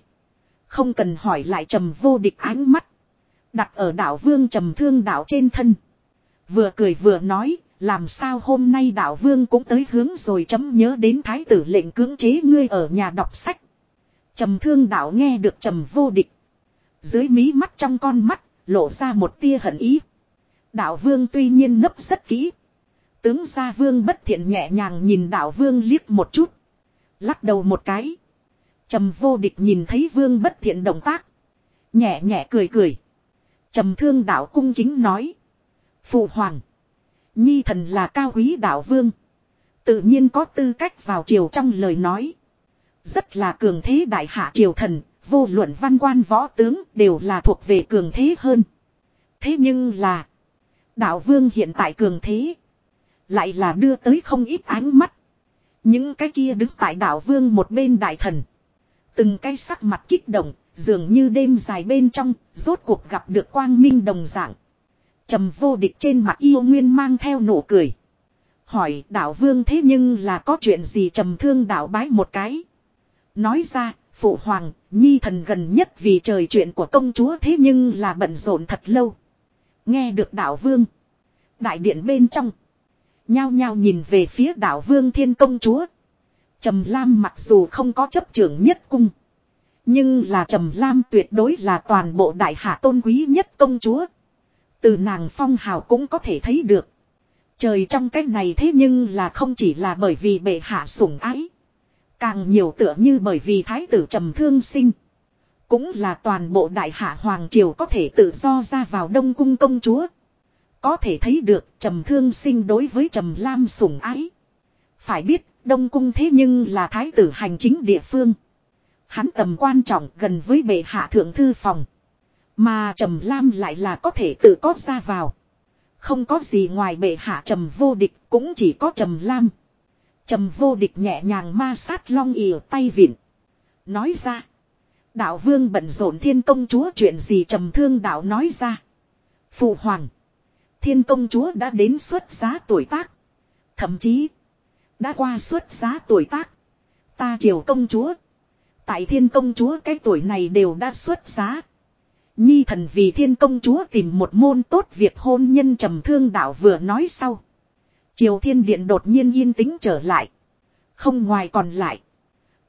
Không cần hỏi lại trầm vô địch ánh mắt. Đặt ở đảo vương trầm thương đảo trên thân. Vừa cười vừa nói, làm sao hôm nay đảo vương cũng tới hướng rồi chấm nhớ đến thái tử lệnh cưỡng chế ngươi ở nhà đọc sách. Trầm thương đảo nghe được trầm vô địch. Dưới mí mắt trong con mắt, lộ ra một tia hận ý. Đạo vương tuy nhiên nấp rất kỹ. Tướng gia vương bất thiện nhẹ nhàng nhìn đạo vương liếc một chút. Lắc đầu một cái. Trầm vô địch nhìn thấy vương bất thiện động tác. Nhẹ nhẹ cười cười. Trầm thương đạo cung kính nói. Phụ hoàng. Nhi thần là cao quý đạo vương. Tự nhiên có tư cách vào triều trong lời nói. Rất là cường thế đại hạ triều thần. Vô luận văn quan võ tướng đều là thuộc về cường thế hơn. Thế nhưng là. Đạo vương hiện tại cường thế. Lại là đưa tới không ít ánh mắt. Những cái kia đứng tại đạo vương một bên đại thần. Từng cái sắc mặt kích động, dường như đêm dài bên trong, rốt cuộc gặp được quang minh đồng dạng. trầm vô địch trên mặt yêu nguyên mang theo nụ cười. Hỏi đạo vương thế nhưng là có chuyện gì trầm thương đạo bái một cái. Nói ra, phụ hoàng, nhi thần gần nhất vì trời chuyện của công chúa thế nhưng là bận rộn thật lâu. Nghe được đạo vương. Đại điện bên trong. Nhao nhao nhìn về phía đạo vương thiên công chúa. Trầm Lam mặc dù không có chấp trưởng nhất cung. Nhưng là Trầm Lam tuyệt đối là toàn bộ đại hạ tôn quý nhất công chúa. Từ nàng phong hào cũng có thể thấy được. Trời trong cách này thế nhưng là không chỉ là bởi vì bệ hạ sủng ái. Càng nhiều tựa như bởi vì thái tử trầm thương sinh. Cũng là toàn bộ đại hạ hoàng triều có thể tự do ra vào đông cung công chúa. Có thể thấy được trầm thương sinh đối với trầm lam sủng ái. Phải biết, đông cung thế nhưng là thái tử hành chính địa phương. Hắn tầm quan trọng gần với bệ hạ thượng thư phòng. Mà trầm lam lại là có thể tự có ra vào. Không có gì ngoài bệ hạ trầm vô địch cũng chỉ có trầm lam. Trầm vô địch nhẹ nhàng ma sát long ỉa tay vịn. Nói ra. Đạo vương bận rộn thiên công chúa chuyện gì trầm thương đạo nói ra. Phụ hoàng. Thiên công chúa đã đến xuất giá tuổi tác. Thậm chí. Đã qua xuất giá tuổi tác. Ta triều công chúa. Tại thiên công chúa cái tuổi này đều đã xuất giá. Nhi thần vì thiên công chúa tìm một môn tốt việc hôn nhân trầm thương đạo vừa nói sau. Triều thiên điện đột nhiên yên tĩnh trở lại. Không ngoài còn lại.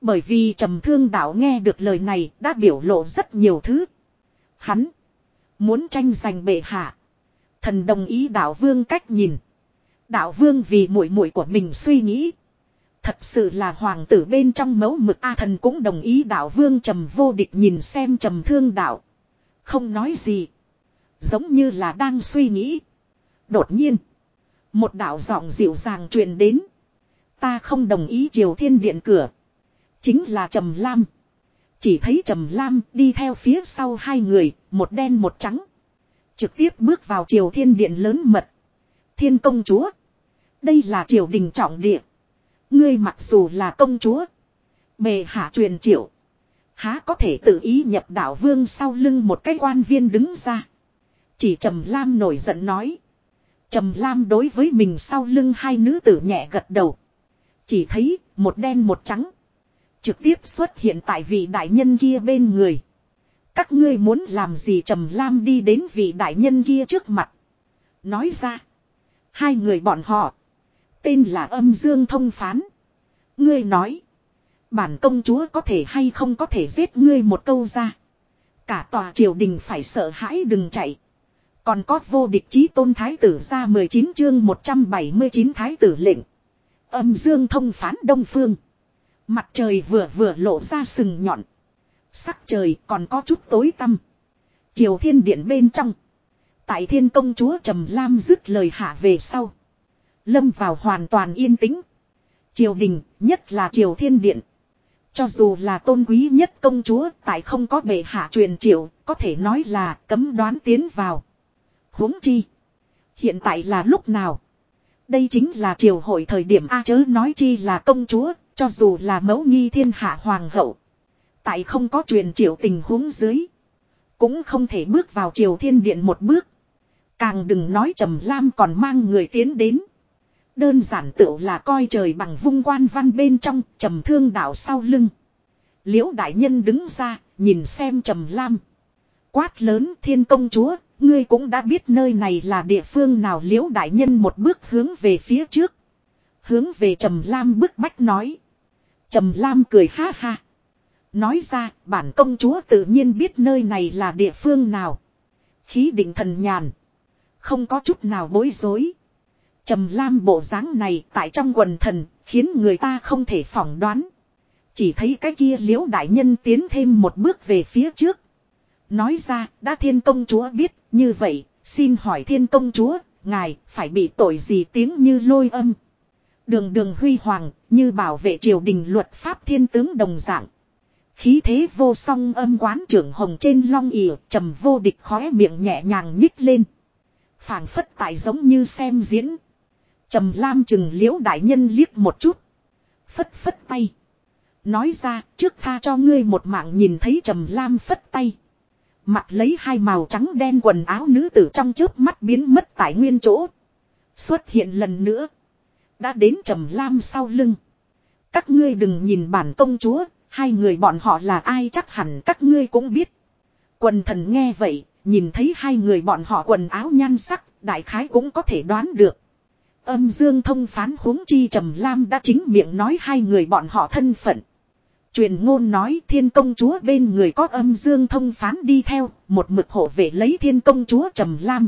Bởi vì trầm thương đạo nghe được lời này đã biểu lộ rất nhiều thứ. Hắn. Muốn tranh giành bệ hạ. Thần đồng ý đạo vương cách nhìn. Đạo vương vì muội muội của mình suy nghĩ. Thật sự là hoàng tử bên trong mẫu mực A thần cũng đồng ý đạo vương trầm vô địch nhìn xem trầm thương đạo. Không nói gì. Giống như là đang suy nghĩ. Đột nhiên. Một đạo giọng dịu dàng truyền đến. Ta không đồng ý triều thiên điện cửa. Chính là Trầm Lam. Chỉ thấy Trầm Lam đi theo phía sau hai người, một đen một trắng. Trực tiếp bước vào triều thiên điện lớn mật. Thiên công chúa. Đây là triều đình trọng địa. Ngươi mặc dù là công chúa. Bề hạ truyền triệu. Há có thể tự ý nhập đạo vương sau lưng một cái quan viên đứng ra. Chỉ Trầm Lam nổi giận nói. Trầm Lam đối với mình sau lưng hai nữ tử nhẹ gật đầu. Chỉ thấy một đen một trắng. Trực tiếp xuất hiện tại vị đại nhân kia bên người. Các ngươi muốn làm gì Trầm Lam đi đến vị đại nhân kia trước mặt. Nói ra. Hai người bọn họ. Tên là âm dương thông phán. Ngươi nói. Bản công chúa có thể hay không có thể giết ngươi một câu ra. Cả tòa triều đình phải sợ hãi đừng chạy. Còn có vô địch chí tôn thái tử ra 19 chương 179 thái tử lệnh. Âm dương thông phán đông phương. Mặt trời vừa vừa lộ ra sừng nhọn. Sắc trời còn có chút tối tăm. Triều thiên điện bên trong. Tại thiên công chúa Trầm Lam dứt lời hạ về sau. Lâm vào hoàn toàn yên tĩnh. Triều đình, nhất là triều thiên điện. Cho dù là tôn quý nhất công chúa, tại không có bệ hạ truyền triệu, có thể nói là cấm đoán tiến vào. huống chi. Hiện tại là lúc nào? Đây chính là triều hội thời điểm A chớ nói chi là công chúa, cho dù là mẫu nghi thiên hạ hoàng hậu. Tại không có truyền triều tình huống dưới. Cũng không thể bước vào triều thiên điện một bước. Càng đừng nói trầm lam còn mang người tiến đến. Đơn giản tựu là coi trời bằng vung quan văn bên trong trầm thương đạo sau lưng. Liễu đại nhân đứng ra, nhìn xem trầm lam. Quát lớn thiên công chúa, ngươi cũng đã biết nơi này là địa phương nào liễu đại nhân một bước hướng về phía trước. Hướng về trầm lam bức bách nói. Trầm lam cười ha ha. Nói ra, bản công chúa tự nhiên biết nơi này là địa phương nào. Khí định thần nhàn. Không có chút nào bối rối. Trầm lam bộ dáng này tại trong quần thần, khiến người ta không thể phỏng đoán. Chỉ thấy cái kia liễu đại nhân tiến thêm một bước về phía trước. Nói ra, đã thiên công chúa biết, như vậy, xin hỏi thiên công chúa, ngài, phải bị tội gì tiếng như lôi âm. Đường đường huy hoàng, như bảo vệ triều đình luật pháp thiên tướng đồng dạng. Khí thế vô song âm quán trưởng hồng trên long ỉa, trầm vô địch khóe miệng nhẹ nhàng nhích lên. phảng phất tại giống như xem diễn. Trầm lam chừng liễu đại nhân liếc một chút. Phất phất tay. Nói ra, trước tha cho ngươi một mạng nhìn thấy trầm lam phất tay. Mặt lấy hai màu trắng đen quần áo nữ tử trong trước mắt biến mất tại nguyên chỗ. Xuất hiện lần nữa. Đã đến trầm lam sau lưng. Các ngươi đừng nhìn bản công chúa, hai người bọn họ là ai chắc hẳn các ngươi cũng biết. Quần thần nghe vậy, nhìn thấy hai người bọn họ quần áo nhan sắc, đại khái cũng có thể đoán được. Âm dương thông phán huống chi trầm lam đã chính miệng nói hai người bọn họ thân phận. Truyền ngôn nói thiên công chúa bên người có âm dương thông phán đi theo, một mực hộ vệ lấy thiên công chúa trầm lam.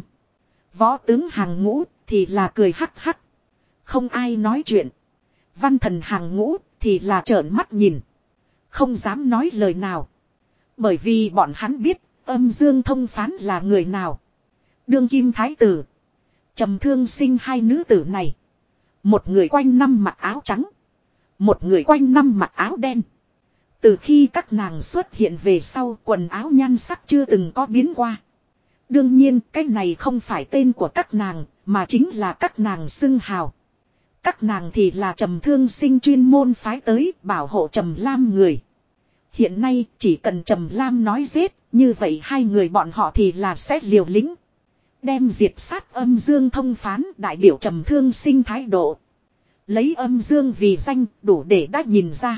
Võ tướng hàng ngũ thì là cười hắc hắc. Không ai nói chuyện. Văn thần hàng ngũ thì là trợn mắt nhìn. Không dám nói lời nào. Bởi vì bọn hắn biết âm dương thông phán là người nào. Đương kim thái tử. trầm thương sinh hai nữ tử này. Một người quanh năm mặc áo trắng. Một người quanh năm mặc áo đen. Từ khi các nàng xuất hiện về sau quần áo nhan sắc chưa từng có biến qua. Đương nhiên, cái này không phải tên của các nàng, mà chính là các nàng xưng hào. Các nàng thì là trầm thương sinh chuyên môn phái tới bảo hộ trầm lam người. Hiện nay chỉ cần trầm lam nói giết, như vậy hai người bọn họ thì là xét liều lĩnh. Đem diệt sát âm dương thông phán đại biểu trầm thương sinh thái độ. Lấy âm dương vì danh đủ để đã nhìn ra.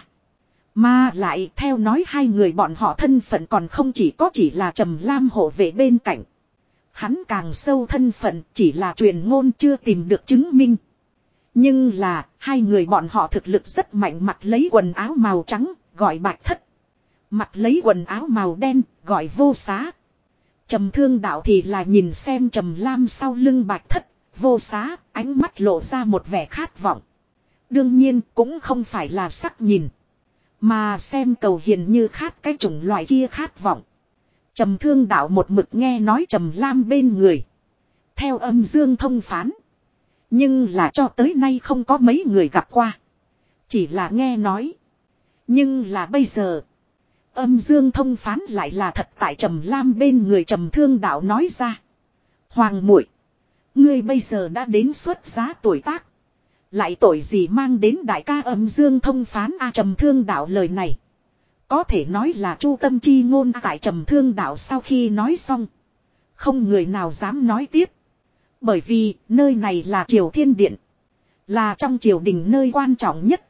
Mà lại theo nói hai người bọn họ thân phận còn không chỉ có chỉ là trầm lam hộ vệ bên cạnh. Hắn càng sâu thân phận chỉ là truyền ngôn chưa tìm được chứng minh. Nhưng là, hai người bọn họ thực lực rất mạnh mặt lấy quần áo màu trắng, gọi bạch thất. Mặt lấy quần áo màu đen, gọi vô xá. Trầm thương đạo thì là nhìn xem trầm lam sau lưng bạch thất, vô xá, ánh mắt lộ ra một vẻ khát vọng. Đương nhiên cũng không phải là sắc nhìn. Mà xem cầu hiền như khát cái chủng loại kia khát vọng. Trầm thương đạo một mực nghe nói trầm lam bên người. Theo âm dương thông phán. Nhưng là cho tới nay không có mấy người gặp qua. Chỉ là nghe nói. Nhưng là bây giờ. Âm dương thông phán lại là thật tại trầm lam bên người trầm thương đạo nói ra. Hoàng muội, Ngươi bây giờ đã đến xuất giá tuổi tác. Lại tội gì mang đến đại ca âm dương thông phán A trầm thương đạo lời này. Có thể nói là chu tâm chi ngôn tại trầm thương đạo sau khi nói xong. Không người nào dám nói tiếp. Bởi vì nơi này là triều thiên điện. Là trong triều đình nơi quan trọng nhất.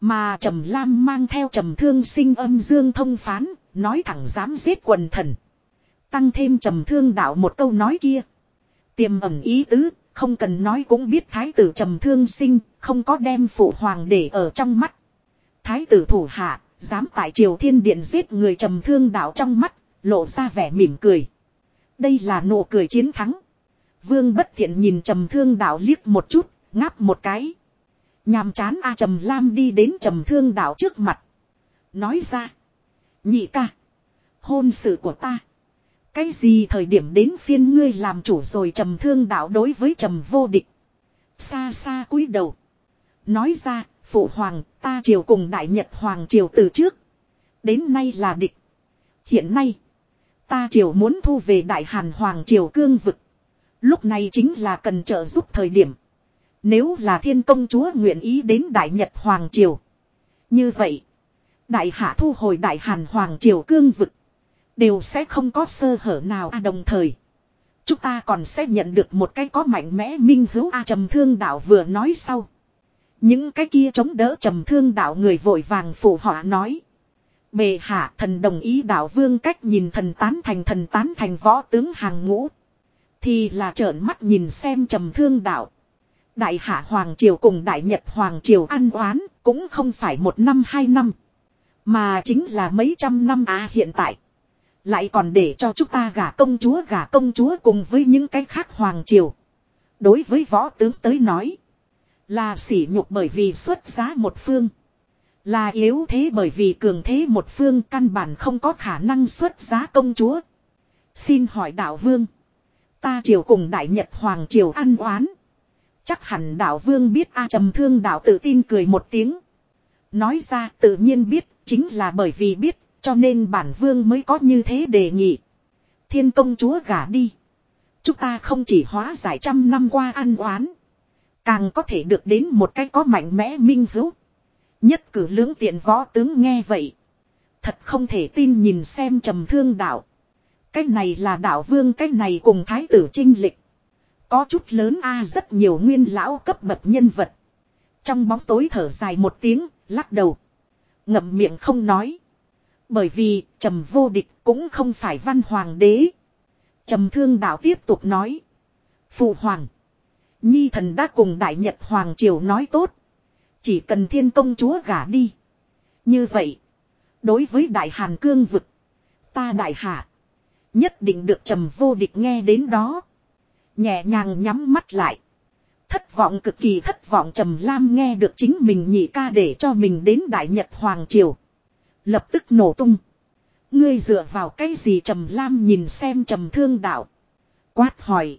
Mà trầm lam mang theo trầm thương sinh âm dương thông phán. Nói thẳng dám giết quần thần. Tăng thêm trầm thương đạo một câu nói kia. Tiềm ẩn ý tứ không cần nói cũng biết thái tử trầm thương sinh, không có đem phụ hoàng để ở trong mắt. Thái tử thủ hạ, dám tại triều thiên điện giết người trầm thương đạo trong mắt, lộ ra vẻ mỉm cười. Đây là nụ cười chiến thắng. Vương bất thiện nhìn trầm thương đạo liếc một chút, ngáp một cái. Nhàm chán A trầm lam đi đến trầm thương đạo trước mặt. Nói ra. Nhị ca. Hôn sự của ta. Cái gì thời điểm đến phiên ngươi làm chủ rồi trầm thương đạo đối với trầm vô địch. Xa xa cúi đầu. Nói ra, phụ hoàng, ta triều cùng đại nhật hoàng triều từ trước. Đến nay là địch. Hiện nay, ta triều muốn thu về đại hàn hoàng triều cương vực. Lúc này chính là cần trợ giúp thời điểm. Nếu là thiên công chúa nguyện ý đến đại nhật hoàng triều. Như vậy, đại hạ thu hồi đại hàn hoàng triều cương vực. Đều sẽ không có sơ hở nào à đồng thời. Chúng ta còn sẽ nhận được một cái có mạnh mẽ minh hữu a trầm thương đạo vừa nói sau. Những cái kia chống đỡ trầm thương đạo người vội vàng phụ họa nói. Bề hạ thần đồng ý đạo vương cách nhìn thần tán thành thần tán thành võ tướng hàng ngũ. Thì là trợn mắt nhìn xem trầm thương đạo. Đại hạ Hoàng Triều cùng Đại Nhật Hoàng Triều ăn oán cũng không phải một năm hai năm. Mà chính là mấy trăm năm à hiện tại. Lại còn để cho chúng ta gả công chúa gả công chúa cùng với những cái khác hoàng triều. Đối với võ tướng tới nói. Là sỉ nhục bởi vì xuất giá một phương. Là yếu thế bởi vì cường thế một phương căn bản không có khả năng xuất giá công chúa. Xin hỏi đạo vương. Ta triều cùng đại nhật hoàng triều ăn oán. Chắc hẳn đạo vương biết A trầm thương đạo tự tin cười một tiếng. Nói ra tự nhiên biết, chính là bởi vì biết, cho nên bản vương mới có như thế đề nghị. Thiên công chúa gả đi. Chúng ta không chỉ hóa giải trăm năm qua ăn oán. Càng có thể được đến một cái có mạnh mẽ minh hữu. Nhất cử lưỡng tiện võ tướng nghe vậy. Thật không thể tin nhìn xem trầm thương đạo. Cái này là đạo vương cái này cùng thái tử trinh lịch. Có chút lớn a rất nhiều nguyên lão cấp bậc nhân vật. Trong bóng tối thở dài một tiếng, lắc đầu. Ngậm miệng không nói. Bởi vì trầm vô địch cũng không phải văn hoàng đế. Trầm thương đạo tiếp tục nói. Phụ hoàng. Nhi thần đã cùng đại nhật hoàng triều nói tốt. Chỉ cần thiên công chúa gả đi. Như vậy. Đối với đại hàn cương vực. Ta đại hạ. Nhất định được trầm vô địch nghe đến đó. Nhẹ nhàng nhắm mắt lại. Thất vọng cực kỳ thất vọng trầm lam nghe được chính mình nhị ca để cho mình đến đại nhật hoàng triều. Lập tức nổ tung. Ngươi dựa vào cái gì trầm lam nhìn xem trầm thương đạo. Quát hỏi.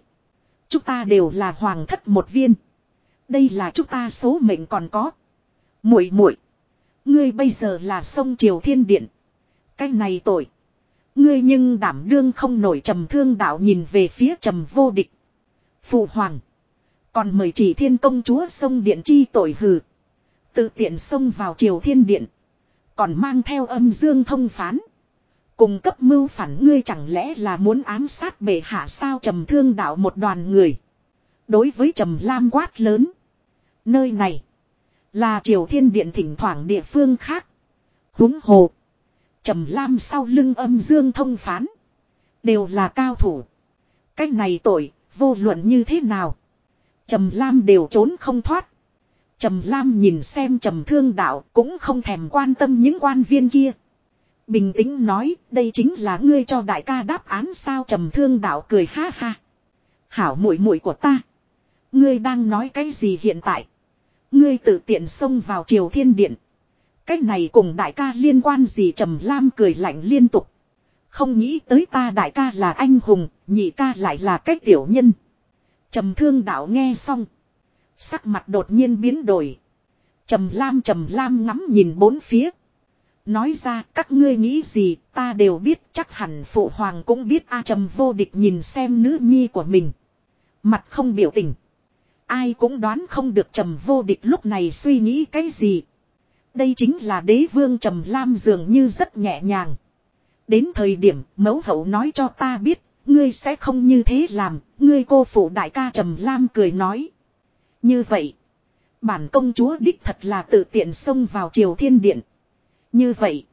Chúng ta đều là hoàng thất một viên. Đây là chúng ta số mệnh còn có. muội muội, Ngươi bây giờ là sông triều thiên điện. Cái này tội. Ngươi nhưng đảm đương không nổi trầm thương đạo nhìn về phía trầm vô địch. Phụ hoàng. Còn mời chỉ thiên công chúa sông điện chi tội hừ. Tự tiện xông vào triều thiên điện. Còn mang theo âm dương thông phán. Cùng cấp mưu phản ngươi chẳng lẽ là muốn ám sát bệ hạ sao trầm thương đạo một đoàn người. Đối với trầm lam quát lớn. Nơi này. Là triều thiên điện thỉnh thoảng địa phương khác. Húng hồ. Trầm lam sau lưng âm dương thông phán. Đều là cao thủ. Cách này tội, vô luận như thế nào. Trầm lam đều trốn không thoát. Trầm Lam nhìn xem Trầm Thương Đạo cũng không thèm quan tâm những quan viên kia. Bình tĩnh nói, đây chính là ngươi cho đại ca đáp án sao Trầm Thương Đạo cười ha ha. Hảo muội muội của ta. Ngươi đang nói cái gì hiện tại? Ngươi tự tiện xông vào triều thiên điện. Cái này cùng đại ca liên quan gì trầm lam cười lạnh liên tục. Không nghĩ tới ta đại ca là anh hùng, nhị ca lại là cái tiểu nhân. Trầm thương đạo nghe xong. Sắc mặt đột nhiên biến đổi. Trầm lam trầm lam ngắm nhìn bốn phía. Nói ra các ngươi nghĩ gì ta đều biết chắc hẳn phụ hoàng cũng biết a trầm vô địch nhìn xem nữ nhi của mình. Mặt không biểu tình. Ai cũng đoán không được trầm vô địch lúc này suy nghĩ cái gì. Đây chính là đế vương trầm lam dường như rất nhẹ nhàng. Đến thời điểm mẫu hậu nói cho ta biết, ngươi sẽ không như thế làm, ngươi cô phụ đại ca trầm lam cười nói. Như vậy, bản công chúa đích thật là tự tiện xông vào triều thiên điện. Như vậy,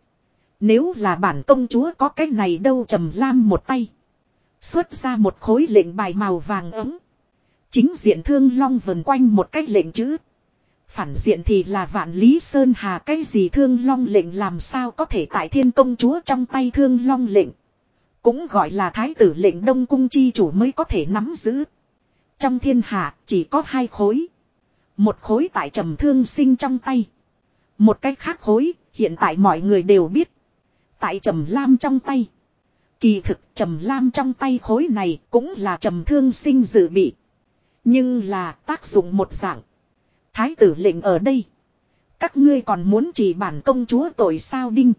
nếu là bản công chúa có cái này đâu trầm lam một tay. Xuất ra một khối lệnh bài màu vàng ấm. Chính diện thương long vần quanh một cái lệnh chữ. Phản diện thì là vạn lý sơn hà cái gì thương long lệnh làm sao có thể tại thiên công chúa trong tay thương long lệnh. Cũng gọi là thái tử lệnh đông cung chi chủ mới có thể nắm giữ. Trong thiên hạ chỉ có hai khối. Một khối tại trầm thương sinh trong tay. Một cách khác khối hiện tại mọi người đều biết. Tại trầm lam trong tay. Kỳ thực trầm lam trong tay khối này cũng là trầm thương sinh dự bị. Nhưng là tác dụng một dạng. Thái tử lệnh ở đây. Các ngươi còn muốn chỉ bản công chúa tội sao đinh.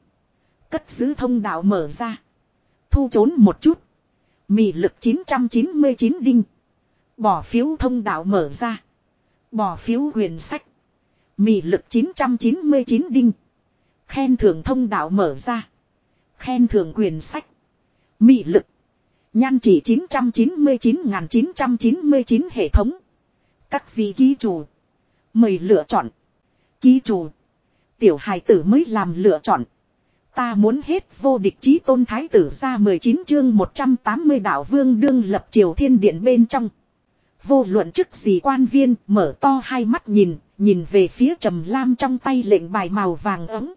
Cất giữ thông đạo mở ra. Thu trốn một chút. Mị lực 999 đinh. Bỏ phiếu thông đạo mở ra. Bỏ phiếu quyền sách. Mị lực 999 đinh. Khen thưởng thông đạo mở ra. Khen thưởng quyền sách. Mị lực. Nhan chỉ 999.999 hệ thống. Các vị ký chủ. Mời lựa chọn. Ký chủ. Tiểu hài tử mới làm lựa chọn. Ta muốn hết vô địch chí tôn thái tử ra 19 chương 180 đạo vương đương lập triều thiên điện bên trong. Vô luận chức gì quan viên mở to hai mắt nhìn, nhìn về phía trầm lam trong tay lệnh bài màu vàng ấm.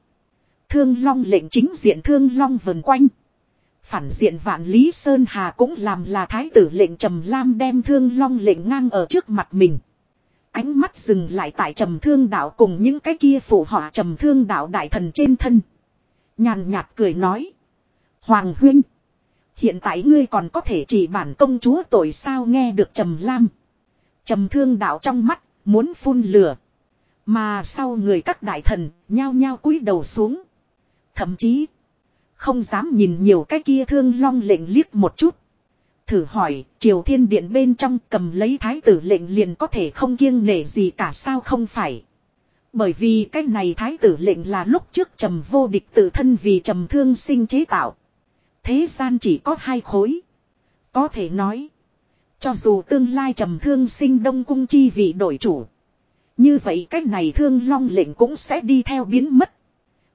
Thương long lệnh chính diện thương long vần quanh. Phản diện vạn lý Sơn Hà cũng làm là thái tử lệnh trầm lam đem thương long lệnh ngang ở trước mặt mình. Ánh mắt dừng lại tại trầm thương đạo cùng những cái kia phụ họa trầm thương đạo đại thần trên thân. Nhàn nhạt cười nói. Hoàng huynh. Hiện tại ngươi còn có thể chỉ bản công chúa tội sao nghe được trầm lam. Trầm thương đạo trong mắt, muốn phun lửa. Mà sau người các đại thần, nhao nhao cúi đầu xuống. Thậm chí, không dám nhìn nhiều cái kia thương long lệnh liếc một chút. Thử hỏi, triều thiên điện bên trong cầm lấy thái tử lệnh liền có thể không kiêng nể gì cả sao không phải. Bởi vì cái này thái tử lệnh là lúc trước trầm vô địch tự thân vì trầm thương sinh chế tạo. Thế gian chỉ có hai khối. Có thể nói. Cho dù tương lai trầm thương sinh đông cung chi vị đổi chủ. Như vậy cái này thương long lệnh cũng sẽ đi theo biến mất.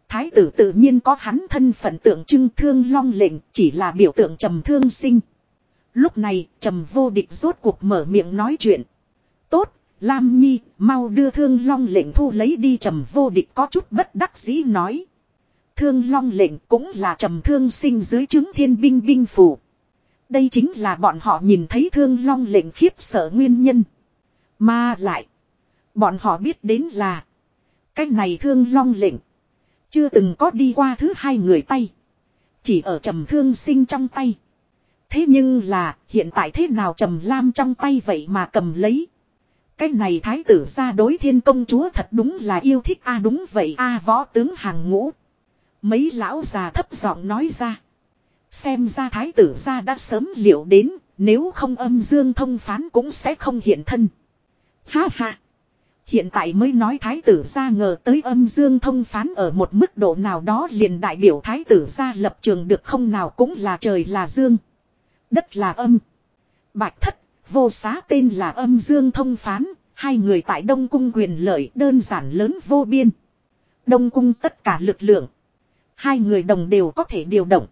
Thái tử tự nhiên có hắn thân phận tượng trưng thương long lệnh chỉ là biểu tượng trầm thương sinh. Lúc này trầm vô địch rốt cuộc mở miệng nói chuyện. Tốt, Lam Nhi, mau đưa thương long lệnh thu lấy đi trầm vô địch có chút bất đắc dĩ nói. Thương long lệnh cũng là trầm thương sinh dưới chứng thiên binh binh phủ. Đây chính là bọn họ nhìn thấy thương long lệnh khiếp sợ nguyên nhân. Mà lại, bọn họ biết đến là, cái này thương long lệnh, chưa từng có đi qua thứ hai người tay. Chỉ ở trầm thương sinh trong tay. Thế nhưng là hiện tại thế nào trầm lam trong tay vậy mà cầm lấy. Cái này thái tử ra đối thiên công chúa thật đúng là yêu thích a đúng vậy a võ tướng hàng ngũ. Mấy lão già thấp giọng nói ra. Xem ra thái tử ra đã sớm liệu đến, nếu không âm dương thông phán cũng sẽ không hiện thân. Ha ha. Hiện tại mới nói thái tử ra ngờ tới âm dương thông phán ở một mức độ nào đó liền đại biểu thái tử ra lập trường được không nào cũng là trời là dương. Đất là âm. Bạch thất, vô xá tên là âm dương thông phán, hai người tại Đông Cung quyền lợi đơn giản lớn vô biên. Đông Cung tất cả lực lượng. Hai người đồng đều có thể điều động.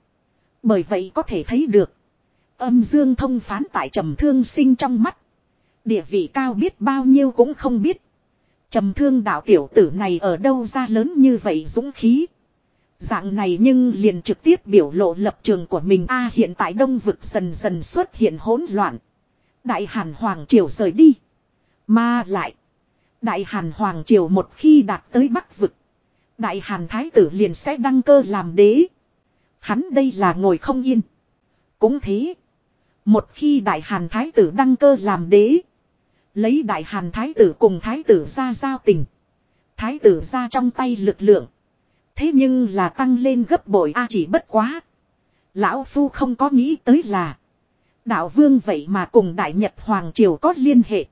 Bởi vậy có thể thấy được. Âm dương thông phán tại trầm thương sinh trong mắt. Địa vị cao biết bao nhiêu cũng không biết. Trầm thương đạo tiểu tử này ở đâu ra lớn như vậy dũng khí. Dạng này nhưng liền trực tiếp biểu lộ lập trường của mình a, hiện tại đông vực dần dần xuất hiện hỗn loạn. Đại hàn hoàng triều rời đi. Mà lại. Đại Hàn Hoàng Triều một khi đạt tới Bắc Vực. Đại Hàn Thái tử liền sẽ đăng cơ làm đế. Hắn đây là ngồi không yên. Cũng thế. Một khi Đại Hàn Thái tử đăng cơ làm đế. Lấy Đại Hàn Thái tử cùng Thái tử ra giao tình. Thái tử ra trong tay lực lượng. Thế nhưng là tăng lên gấp bội a chỉ bất quá. Lão Phu không có nghĩ tới là. Đạo vương vậy mà cùng Đại Nhật Hoàng Triều có liên hệ.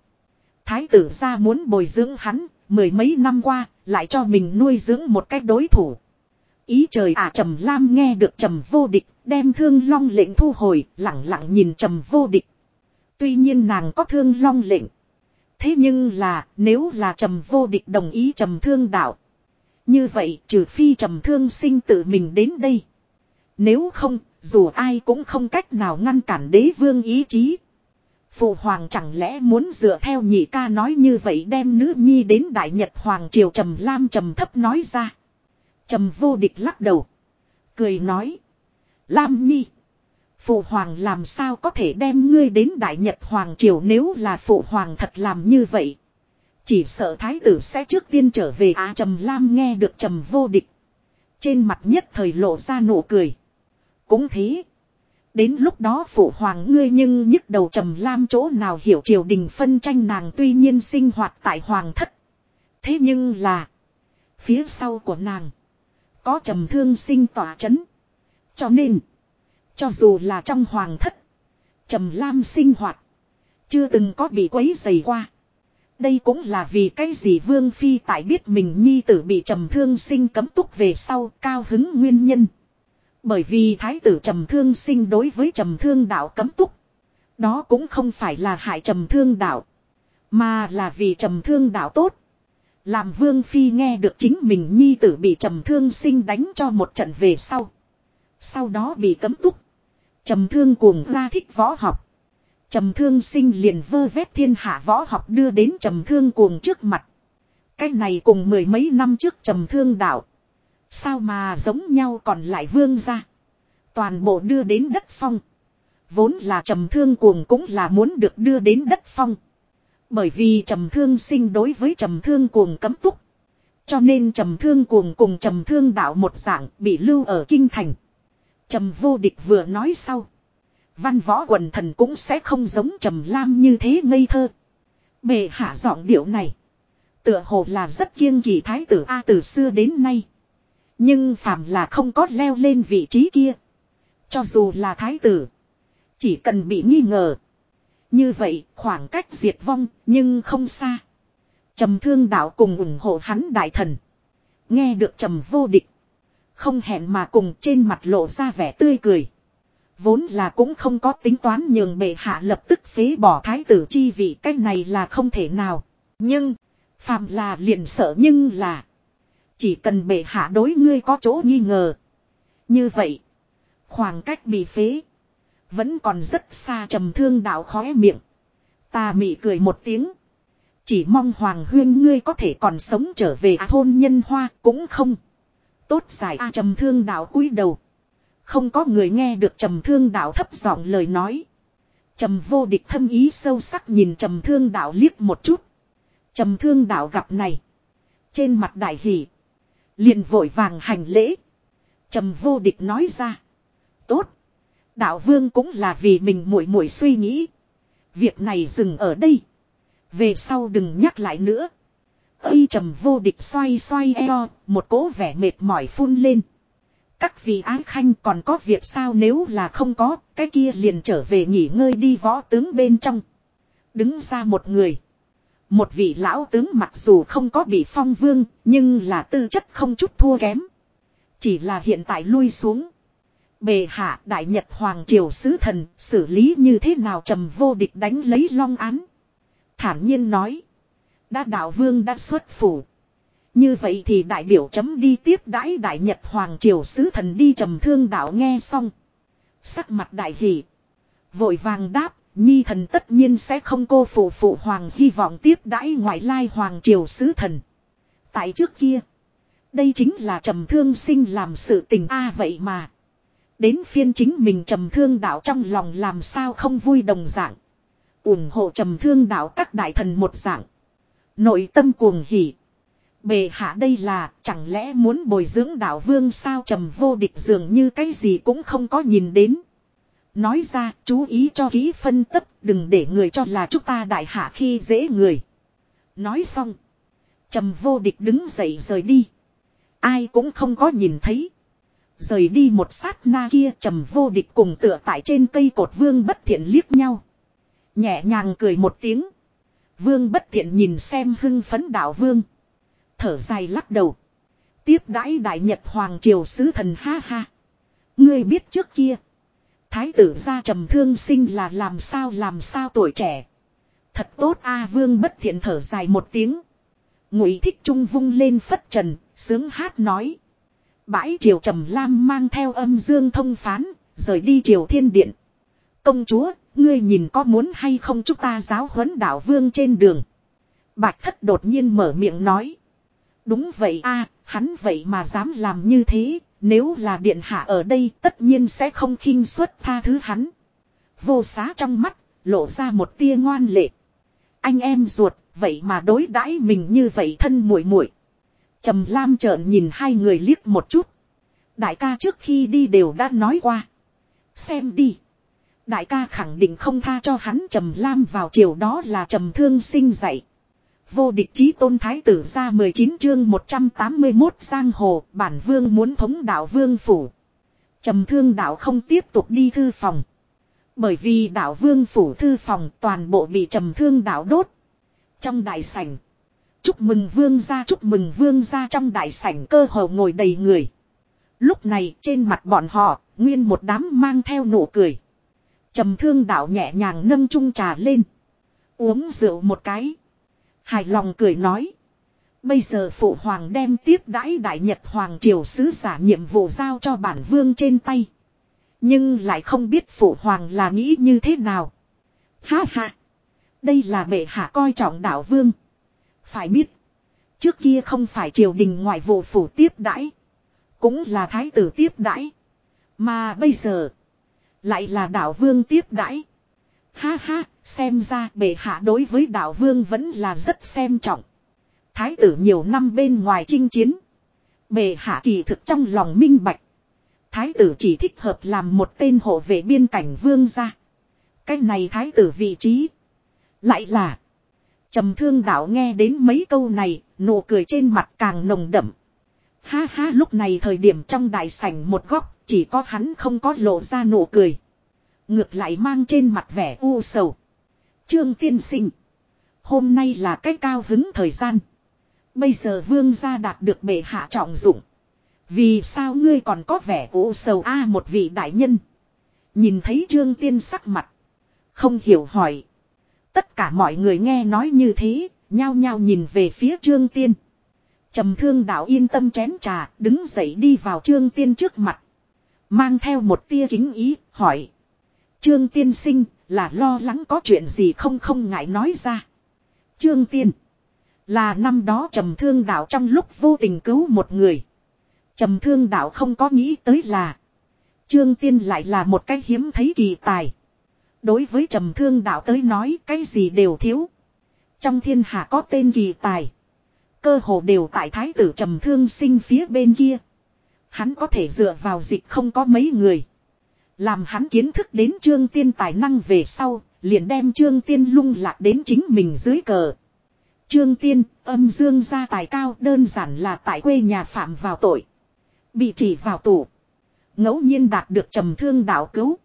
Thái tử ra muốn bồi dưỡng hắn, mười mấy năm qua, lại cho mình nuôi dưỡng một cách đối thủ. Ý trời à trầm lam nghe được trầm vô địch, đem thương long lệnh thu hồi, lặng lặng nhìn trầm vô địch. Tuy nhiên nàng có thương long lệnh. Thế nhưng là, nếu là trầm vô địch đồng ý trầm thương đạo. Như vậy, trừ phi trầm thương sinh tự mình đến đây. Nếu không, dù ai cũng không cách nào ngăn cản đế vương ý chí. Phụ hoàng chẳng lẽ muốn dựa theo nhị ca nói như vậy đem nữ nhi đến đại nhật hoàng triều trầm lam trầm thấp nói ra. Trầm vô địch lắc đầu. Cười nói. Lam nhi. Phụ hoàng làm sao có thể đem ngươi đến đại nhật hoàng triều nếu là phụ hoàng thật làm như vậy. Chỉ sợ thái tử sẽ trước tiên trở về á trầm lam nghe được trầm vô địch. Trên mặt nhất thời lộ ra nụ cười. Cũng thế. Đến lúc đó phụ hoàng ngươi nhưng nhức đầu trầm lam chỗ nào hiểu triều đình phân tranh nàng tuy nhiên sinh hoạt tại hoàng thất. Thế nhưng là. Phía sau của nàng. Có trầm thương sinh tỏa chấn. Cho nên. Cho dù là trong hoàng thất. Trầm lam sinh hoạt. Chưa từng có bị quấy dày qua. Đây cũng là vì cái gì Vương Phi tại biết mình nhi tử bị trầm thương sinh cấm túc về sau cao hứng nguyên nhân. Bởi vì thái tử trầm thương sinh đối với trầm thương đạo cấm túc. Đó cũng không phải là hại trầm thương đạo. Mà là vì trầm thương đạo tốt. Làm vương phi nghe được chính mình nhi tử bị trầm thương sinh đánh cho một trận về sau. Sau đó bị cấm túc. Trầm thương cuồng ra thích võ học. Trầm thương sinh liền vơ vét thiên hạ võ học đưa đến trầm thương cuồng trước mặt. Cái này cùng mười mấy năm trước trầm thương đạo. Sao mà giống nhau còn lại vương ra. Toàn bộ đưa đến đất phong. Vốn là trầm thương cuồng cũng là muốn được đưa đến đất phong. Bởi vì trầm thương sinh đối với trầm thương cuồng cấm túc. Cho nên trầm thương cuồng cùng trầm thương đạo một dạng bị lưu ở kinh thành. Trầm vô địch vừa nói sau. Văn võ quần thần cũng sẽ không giống trầm lam như thế ngây thơ. Bệ hạ giọng điệu này. Tựa hồ là rất kiêng kỳ thái tử A từ xưa đến nay. Nhưng phàm là không có leo lên vị trí kia. Cho dù là thái tử. Chỉ cần bị nghi ngờ. Như vậy, khoảng cách diệt vong, nhưng không xa. Trầm thương đạo cùng ủng hộ hắn đại thần. Nghe được trầm vô địch. Không hẹn mà cùng trên mặt lộ ra vẻ tươi cười. Vốn là cũng không có tính toán nhường bệ hạ lập tức phế bỏ thái tử chi vị cái này là không thể nào. Nhưng, phàm là liền sợ nhưng là. Chỉ cần bệ hạ đối ngươi có chỗ nghi ngờ. Như vậy, khoảng cách bị phế. Vẫn còn rất xa trầm thương đạo khóe miệng. Ta mị cười một tiếng. Chỉ mong Hoàng Huyên ngươi có thể còn sống trở về à, thôn nhân hoa cũng không. Tốt giải a trầm thương đạo cúi đầu. Không có người nghe được trầm thương đạo thấp giọng lời nói. Trầm vô địch thâm ý sâu sắc nhìn trầm thương đạo liếc một chút. Trầm thương đạo gặp này. Trên mặt đại hỷ. Liền vội vàng hành lễ. Trầm vô địch nói ra. Tốt. Đạo vương cũng là vì mình muội muội suy nghĩ. Việc này dừng ở đây. Về sau đừng nhắc lại nữa. Ây trầm vô địch xoay xoay eo, một cố vẻ mệt mỏi phun lên. Các vị ái khanh còn có việc sao nếu là không có, cái kia liền trở về nghỉ ngơi đi võ tướng bên trong. Đứng ra một người. Một vị lão tướng mặc dù không có bị phong vương, nhưng là tư chất không chút thua kém. Chỉ là hiện tại lui xuống. Bề hạ đại nhật hoàng triều sứ thần xử lý như thế nào trầm vô địch đánh lấy long án. Thản nhiên nói. Đã đạo vương đã xuất phủ. Như vậy thì đại biểu chấm đi tiếp đãi đại nhật hoàng triều sứ thần đi trầm thương đạo nghe xong. Sắc mặt đại hỷ. Vội vàng đáp, nhi thần tất nhiên sẽ không cô phụ phụ hoàng hy vọng tiếp đãi ngoại lai hoàng triều sứ thần. Tại trước kia, đây chính là trầm thương sinh làm sự tình a vậy mà. Đến phiên chính mình trầm thương đạo trong lòng làm sao không vui đồng dạng. ủng hộ trầm thương đạo các đại thần một dạng. Nội tâm cuồng hỉ. Bề hạ đây là, chẳng lẽ muốn bồi dưỡng đạo vương sao trầm vô địch dường như cái gì cũng không có nhìn đến. Nói ra, chú ý cho kỹ phân tất đừng để người cho là chúng ta đại hạ khi dễ người. Nói xong. Trầm vô địch đứng dậy rời đi. Ai cũng không có nhìn thấy. Rời đi một sát na kia, trầm vô địch cùng tựa tại trên cây cột vương bất thiện liếc nhau. Nhẹ nhàng cười một tiếng. Vương bất thiện nhìn xem hưng phấn đạo vương. Thở dài lắc đầu. Tiếp đãi đại nhật hoàng triều sứ thần ha ha. Ngươi biết trước kia. Thái tử gia trầm thương sinh là làm sao làm sao tuổi trẻ. Thật tốt a vương bất thiện thở dài một tiếng. Ngụy thích trung vung lên phất trần, sướng hát nói. Bãi triều trầm lam mang theo âm dương thông phán, rời đi triều thiên điện. Công chúa, ngươi nhìn có muốn hay không chúng ta giáo huấn đạo vương trên đường. Bạch thất đột nhiên mở miệng nói. Đúng vậy a hắn vậy mà dám làm như thế, nếu là điện hạ ở đây tất nhiên sẽ không khinh suất tha thứ hắn. Vô xá trong mắt, lộ ra một tia ngoan lệ. Anh em ruột, vậy mà đối đãi mình như vậy thân muội muội. Trầm Lam trợn nhìn hai người liếc một chút. Đại ca trước khi đi đều đã nói qua. Xem đi. Đại ca khẳng định không tha cho hắn Trầm Lam vào chiều đó là Trầm Thương sinh dạy. Vô địch chí tôn thái tử ra 19 chương 181 giang hồ, bản vương muốn thống đạo vương phủ. Trầm thương đạo không tiếp tục đi thư phòng. Bởi vì đạo vương phủ thư phòng toàn bộ bị trầm thương đạo đốt. Trong đại sảnh. Chúc mừng vương ra chúc mừng vương ra trong đại sảnh cơ hồ ngồi đầy người. Lúc này trên mặt bọn họ, nguyên một đám mang theo nụ cười. Trầm thương đạo nhẹ nhàng nâng chung trà lên. Uống rượu một cái. Hài lòng cười nói. Bây giờ phụ hoàng đem tiếp đãi đại nhật hoàng triều sứ giả nhiệm vụ giao cho bản vương trên tay. Nhưng lại không biết phụ hoàng là nghĩ như thế nào. Ha ha. Đây là bệ hạ coi trọng đạo vương. Phải biết. Trước kia không phải triều đình ngoại vụ phủ tiếp đãi. Cũng là thái tử tiếp đãi. Mà bây giờ. Lại là đạo vương tiếp đãi. Ha ha, xem ra bệ hạ đối với đạo vương vẫn là rất xem trọng. Thái tử nhiều năm bên ngoài chinh chiến. Bệ hạ kỳ thực trong lòng minh bạch. Thái tử chỉ thích hợp làm một tên hộ vệ biên cảnh vương ra. Cái này thái tử vị trí. Lại là. trầm thương đạo nghe đến mấy câu này, nụ cười trên mặt càng nồng đậm. Ha ha lúc này thời điểm trong đại sảnh một góc, chỉ có hắn không có lộ ra nụ cười. Ngược lại mang trên mặt vẻ u sầu. Trương tiên sinh. Hôm nay là cái cao hứng thời gian. Bây giờ vương gia đạt được bệ hạ trọng dụng. Vì sao ngươi còn có vẻ u sầu a một vị đại nhân. Nhìn thấy trương tiên sắc mặt. Không hiểu hỏi. Tất cả mọi người nghe nói như thế, nhao nhao nhìn về phía trương tiên. trầm thương đạo yên tâm chén trà, đứng dậy đi vào trương tiên trước mặt. Mang theo một tia kính ý, hỏi. Trương tiên sinh, là lo lắng có chuyện gì không không ngại nói ra. Trương tiên, là năm đó trầm thương đạo trong lúc vô tình cứu một người. Trầm thương đạo không có nghĩ tới là, Trương tiên lại là một cái hiếm thấy kỳ tài. Đối với trầm thương đạo tới nói, cái gì đều thiếu. Trong thiên hạ có tên kỳ tài. Cơ hồ đều tại thái tử trầm thương sinh phía bên kia. Hắn có thể dựa vào dịch không có mấy người. Làm hắn kiến thức đến trương tiên tài năng về sau, liền đem trương tiên lung lạc đến chính mình dưới cờ. Trương tiên, âm dương gia tài cao đơn giản là tại quê nhà phạm vào tội. Bị chỉ vào tù. ngẫu nhiên đạt được trầm thương đạo cứu.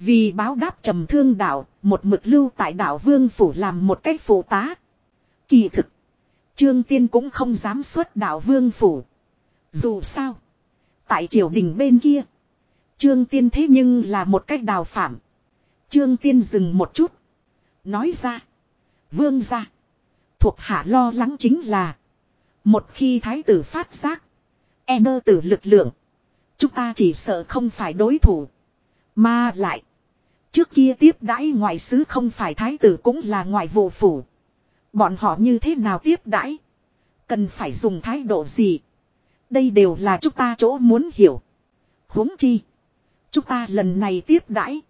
Vì báo đáp trầm thương đạo, một mực lưu tại đạo vương phủ làm một cách phụ tá. Kỳ thực, trương tiên cũng không dám xuất đạo vương phủ. Dù sao, tại triều đình bên kia, Trương Tiên thế nhưng là một cách đào phạm. Trương Tiên dừng một chút. Nói ra. Vương ra. Thuộc hạ lo lắng chính là. Một khi thái tử phát giác. E nơ tử lực lượng. Chúng ta chỉ sợ không phải đối thủ. Mà lại. Trước kia tiếp đãi ngoại sứ không phải thái tử cũng là ngoại vụ phủ. Bọn họ như thế nào tiếp đãi. Cần phải dùng thái độ gì. Đây đều là chúng ta chỗ muốn hiểu. huống chi. Chúng ta lần này tiếp đãi.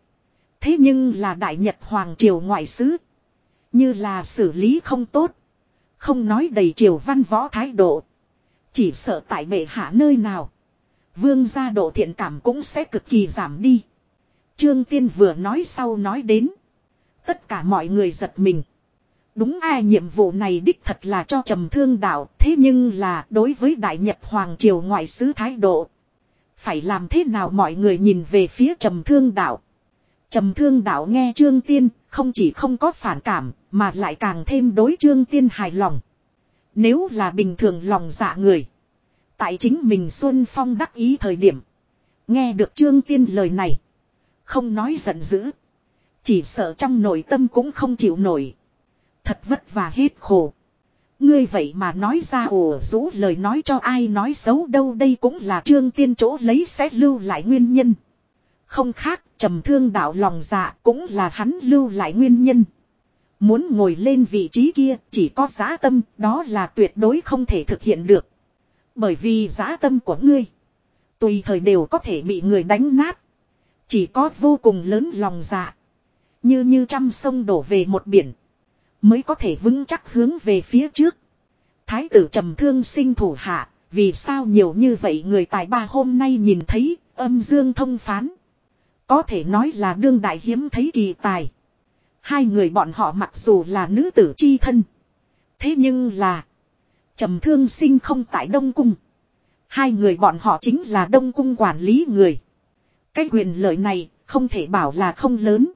Thế nhưng là Đại Nhật Hoàng Triều ngoại sứ. Như là xử lý không tốt. Không nói đầy triều văn võ thái độ. Chỉ sợ tại bệ hạ nơi nào. Vương gia độ thiện cảm cũng sẽ cực kỳ giảm đi. Trương Tiên vừa nói sau nói đến. Tất cả mọi người giật mình. Đúng ai nhiệm vụ này đích thật là cho trầm thương đạo. Thế nhưng là đối với Đại Nhật Hoàng Triều ngoại sứ thái độ. Phải làm thế nào mọi người nhìn về phía trầm thương đạo. Trầm thương đạo nghe Trương Tiên, không chỉ không có phản cảm, mà lại càng thêm đối Trương Tiên hài lòng. Nếu là bình thường lòng dạ người. Tại chính mình Xuân Phong đắc ý thời điểm. Nghe được Trương Tiên lời này. Không nói giận dữ. Chỉ sợ trong nội tâm cũng không chịu nổi. Thật vất vả hết khổ. Ngươi vậy mà nói ra ổ rũ lời nói cho ai nói xấu đâu đây cũng là trương tiên chỗ lấy sẽ lưu lại nguyên nhân. Không khác, trầm thương đạo lòng dạ cũng là hắn lưu lại nguyên nhân. Muốn ngồi lên vị trí kia chỉ có giá tâm, đó là tuyệt đối không thể thực hiện được. Bởi vì giá tâm của ngươi, tùy thời đều có thể bị người đánh nát. Chỉ có vô cùng lớn lòng dạ. Như như trăm sông đổ về một biển. Mới có thể vững chắc hướng về phía trước. Thái tử trầm thương sinh thủ hạ. Vì sao nhiều như vậy người tài ba hôm nay nhìn thấy, âm dương thông phán. Có thể nói là đương đại hiếm thấy kỳ tài. Hai người bọn họ mặc dù là nữ tử chi thân. Thế nhưng là. Trầm thương sinh không tại Đông Cung. Hai người bọn họ chính là Đông Cung quản lý người. Cái quyền lợi này không thể bảo là không lớn.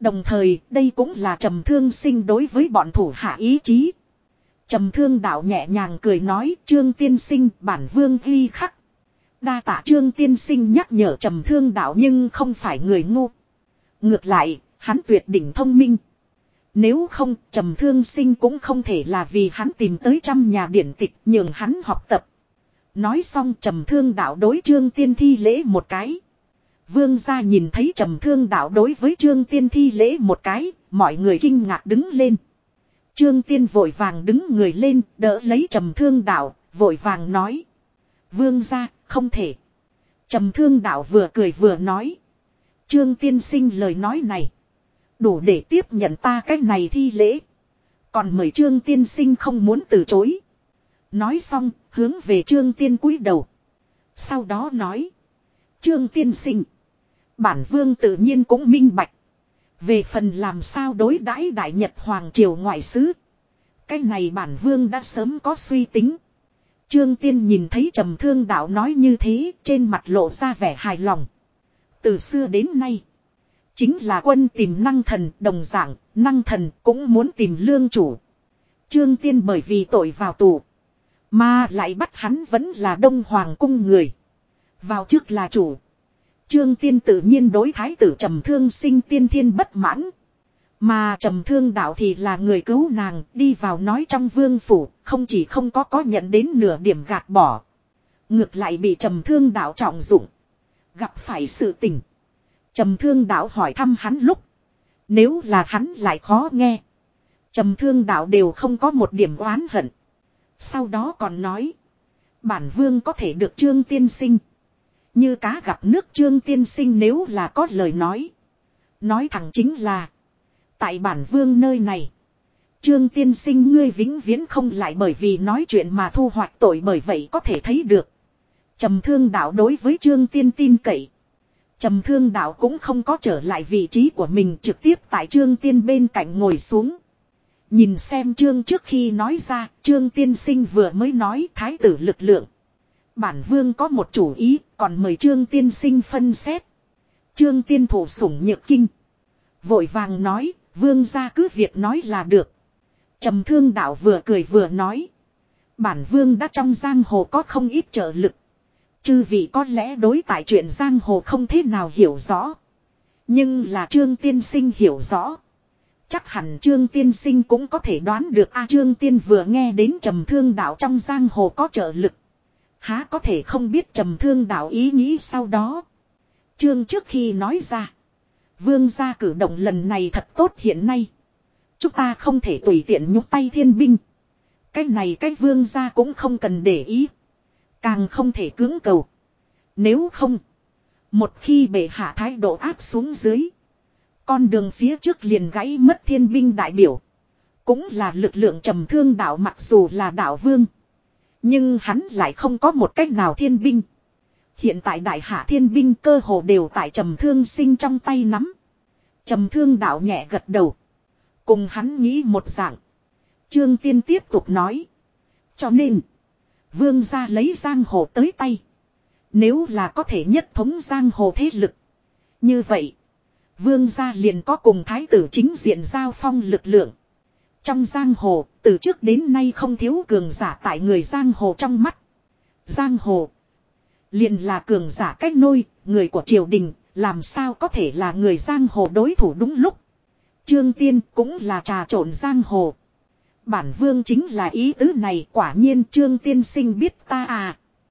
Đồng thời đây cũng là trầm thương sinh đối với bọn thủ hạ ý chí. Trầm thương đạo nhẹ nhàng cười nói trương tiên sinh bản vương ghi khắc. Đa tạ trương tiên sinh nhắc nhở trầm thương đạo nhưng không phải người ngu. Ngược lại, hắn tuyệt đỉnh thông minh. Nếu không, trầm thương sinh cũng không thể là vì hắn tìm tới trăm nhà điển tịch nhường hắn học tập. Nói xong trầm thương đạo đối trương tiên thi lễ một cái. Vương gia nhìn thấy trầm thương đạo đối với trương tiên thi lễ một cái, mọi người kinh ngạc đứng lên. Trương tiên vội vàng đứng người lên, đỡ lấy trầm thương đạo, vội vàng nói. Vương gia, không thể. Trầm thương đạo vừa cười vừa nói. Trương tiên sinh lời nói này. Đủ để tiếp nhận ta cách này thi lễ. Còn mời trương tiên sinh không muốn từ chối. Nói xong, hướng về trương tiên cúi đầu. Sau đó nói. Trương tiên sinh. Bản vương tự nhiên cũng minh bạch. Về phần làm sao đối đãi đại nhật hoàng triều ngoại sứ. Cái này bản vương đã sớm có suy tính. Trương Tiên nhìn thấy trầm thương đạo nói như thế trên mặt lộ ra vẻ hài lòng. Từ xưa đến nay. Chính là quân tìm năng thần đồng dạng, năng thần cũng muốn tìm lương chủ. Trương Tiên bởi vì tội vào tù. Mà lại bắt hắn vẫn là đông hoàng cung người. Vào trước là chủ. Trương Tiên tự nhiên đối thái tử trầm thương sinh tiên thiên bất mãn. Mà trầm thương đạo thì là người cứu nàng đi vào nói trong vương phủ, không chỉ không có có nhận đến nửa điểm gạt bỏ. Ngược lại bị trầm thương đạo trọng dụng. Gặp phải sự tình. Trầm thương đạo hỏi thăm hắn lúc. Nếu là hắn lại khó nghe. Trầm thương đạo đều không có một điểm oán hận. Sau đó còn nói. Bản vương có thể được trương tiên sinh. Như cá gặp nước trương tiên sinh nếu là có lời nói. Nói thẳng chính là. Tại bản vương nơi này. Trương tiên sinh ngươi vĩnh viễn không lại bởi vì nói chuyện mà thu hoạch tội bởi vậy có thể thấy được. trầm thương đạo đối với trương tiên tin cậy. trầm thương đạo cũng không có trở lại vị trí của mình trực tiếp tại trương tiên bên cạnh ngồi xuống. Nhìn xem trương trước khi nói ra, trương tiên sinh vừa mới nói thái tử lực lượng. Bản vương có một chủ ý, còn mời trương tiên sinh phân xét. Trương tiên thủ sủng nhược kinh. Vội vàng nói, vương ra cứ việc nói là được. trầm thương đạo vừa cười vừa nói. Bản vương đã trong giang hồ có không ít trợ lực. Chư vị có lẽ đối tại chuyện giang hồ không thế nào hiểu rõ. Nhưng là trương tiên sinh hiểu rõ. Chắc hẳn trương tiên sinh cũng có thể đoán được a trương tiên vừa nghe đến trầm thương đạo trong giang hồ có trợ lực. Há có thể không biết trầm thương đạo ý nghĩ sau đó. Trương trước khi nói ra. Vương gia cử động lần này thật tốt hiện nay. Chúng ta không thể tùy tiện nhúc tay thiên binh. Cái này cái vương gia cũng không cần để ý. Càng không thể cưỡng cầu. Nếu không. Một khi bệ hạ thái độ áp xuống dưới. Con đường phía trước liền gãy mất thiên binh đại biểu. Cũng là lực lượng trầm thương đạo mặc dù là đạo vương. Nhưng hắn lại không có một cách nào thiên binh. Hiện tại đại hạ thiên binh cơ hồ đều tại trầm thương sinh trong tay nắm. Trầm thương đạo nhẹ gật đầu. Cùng hắn nghĩ một dạng. Trương Tiên tiếp tục nói. Cho nên. Vương gia lấy giang hồ tới tay. Nếu là có thể nhất thống giang hồ thế lực. Như vậy. Vương gia liền có cùng thái tử chính diện giao phong lực lượng. Trong giang hồ, từ trước đến nay không thiếu cường giả tại người giang hồ trong mắt. Giang hồ. Liền là cường giả cách nôi, người của triều đình, làm sao có thể là người giang hồ đối thủ đúng lúc. Trương Tiên cũng là trà trộn giang hồ. Bản vương chính là ý tứ này quả nhiên Trương Tiên sinh biết ta à.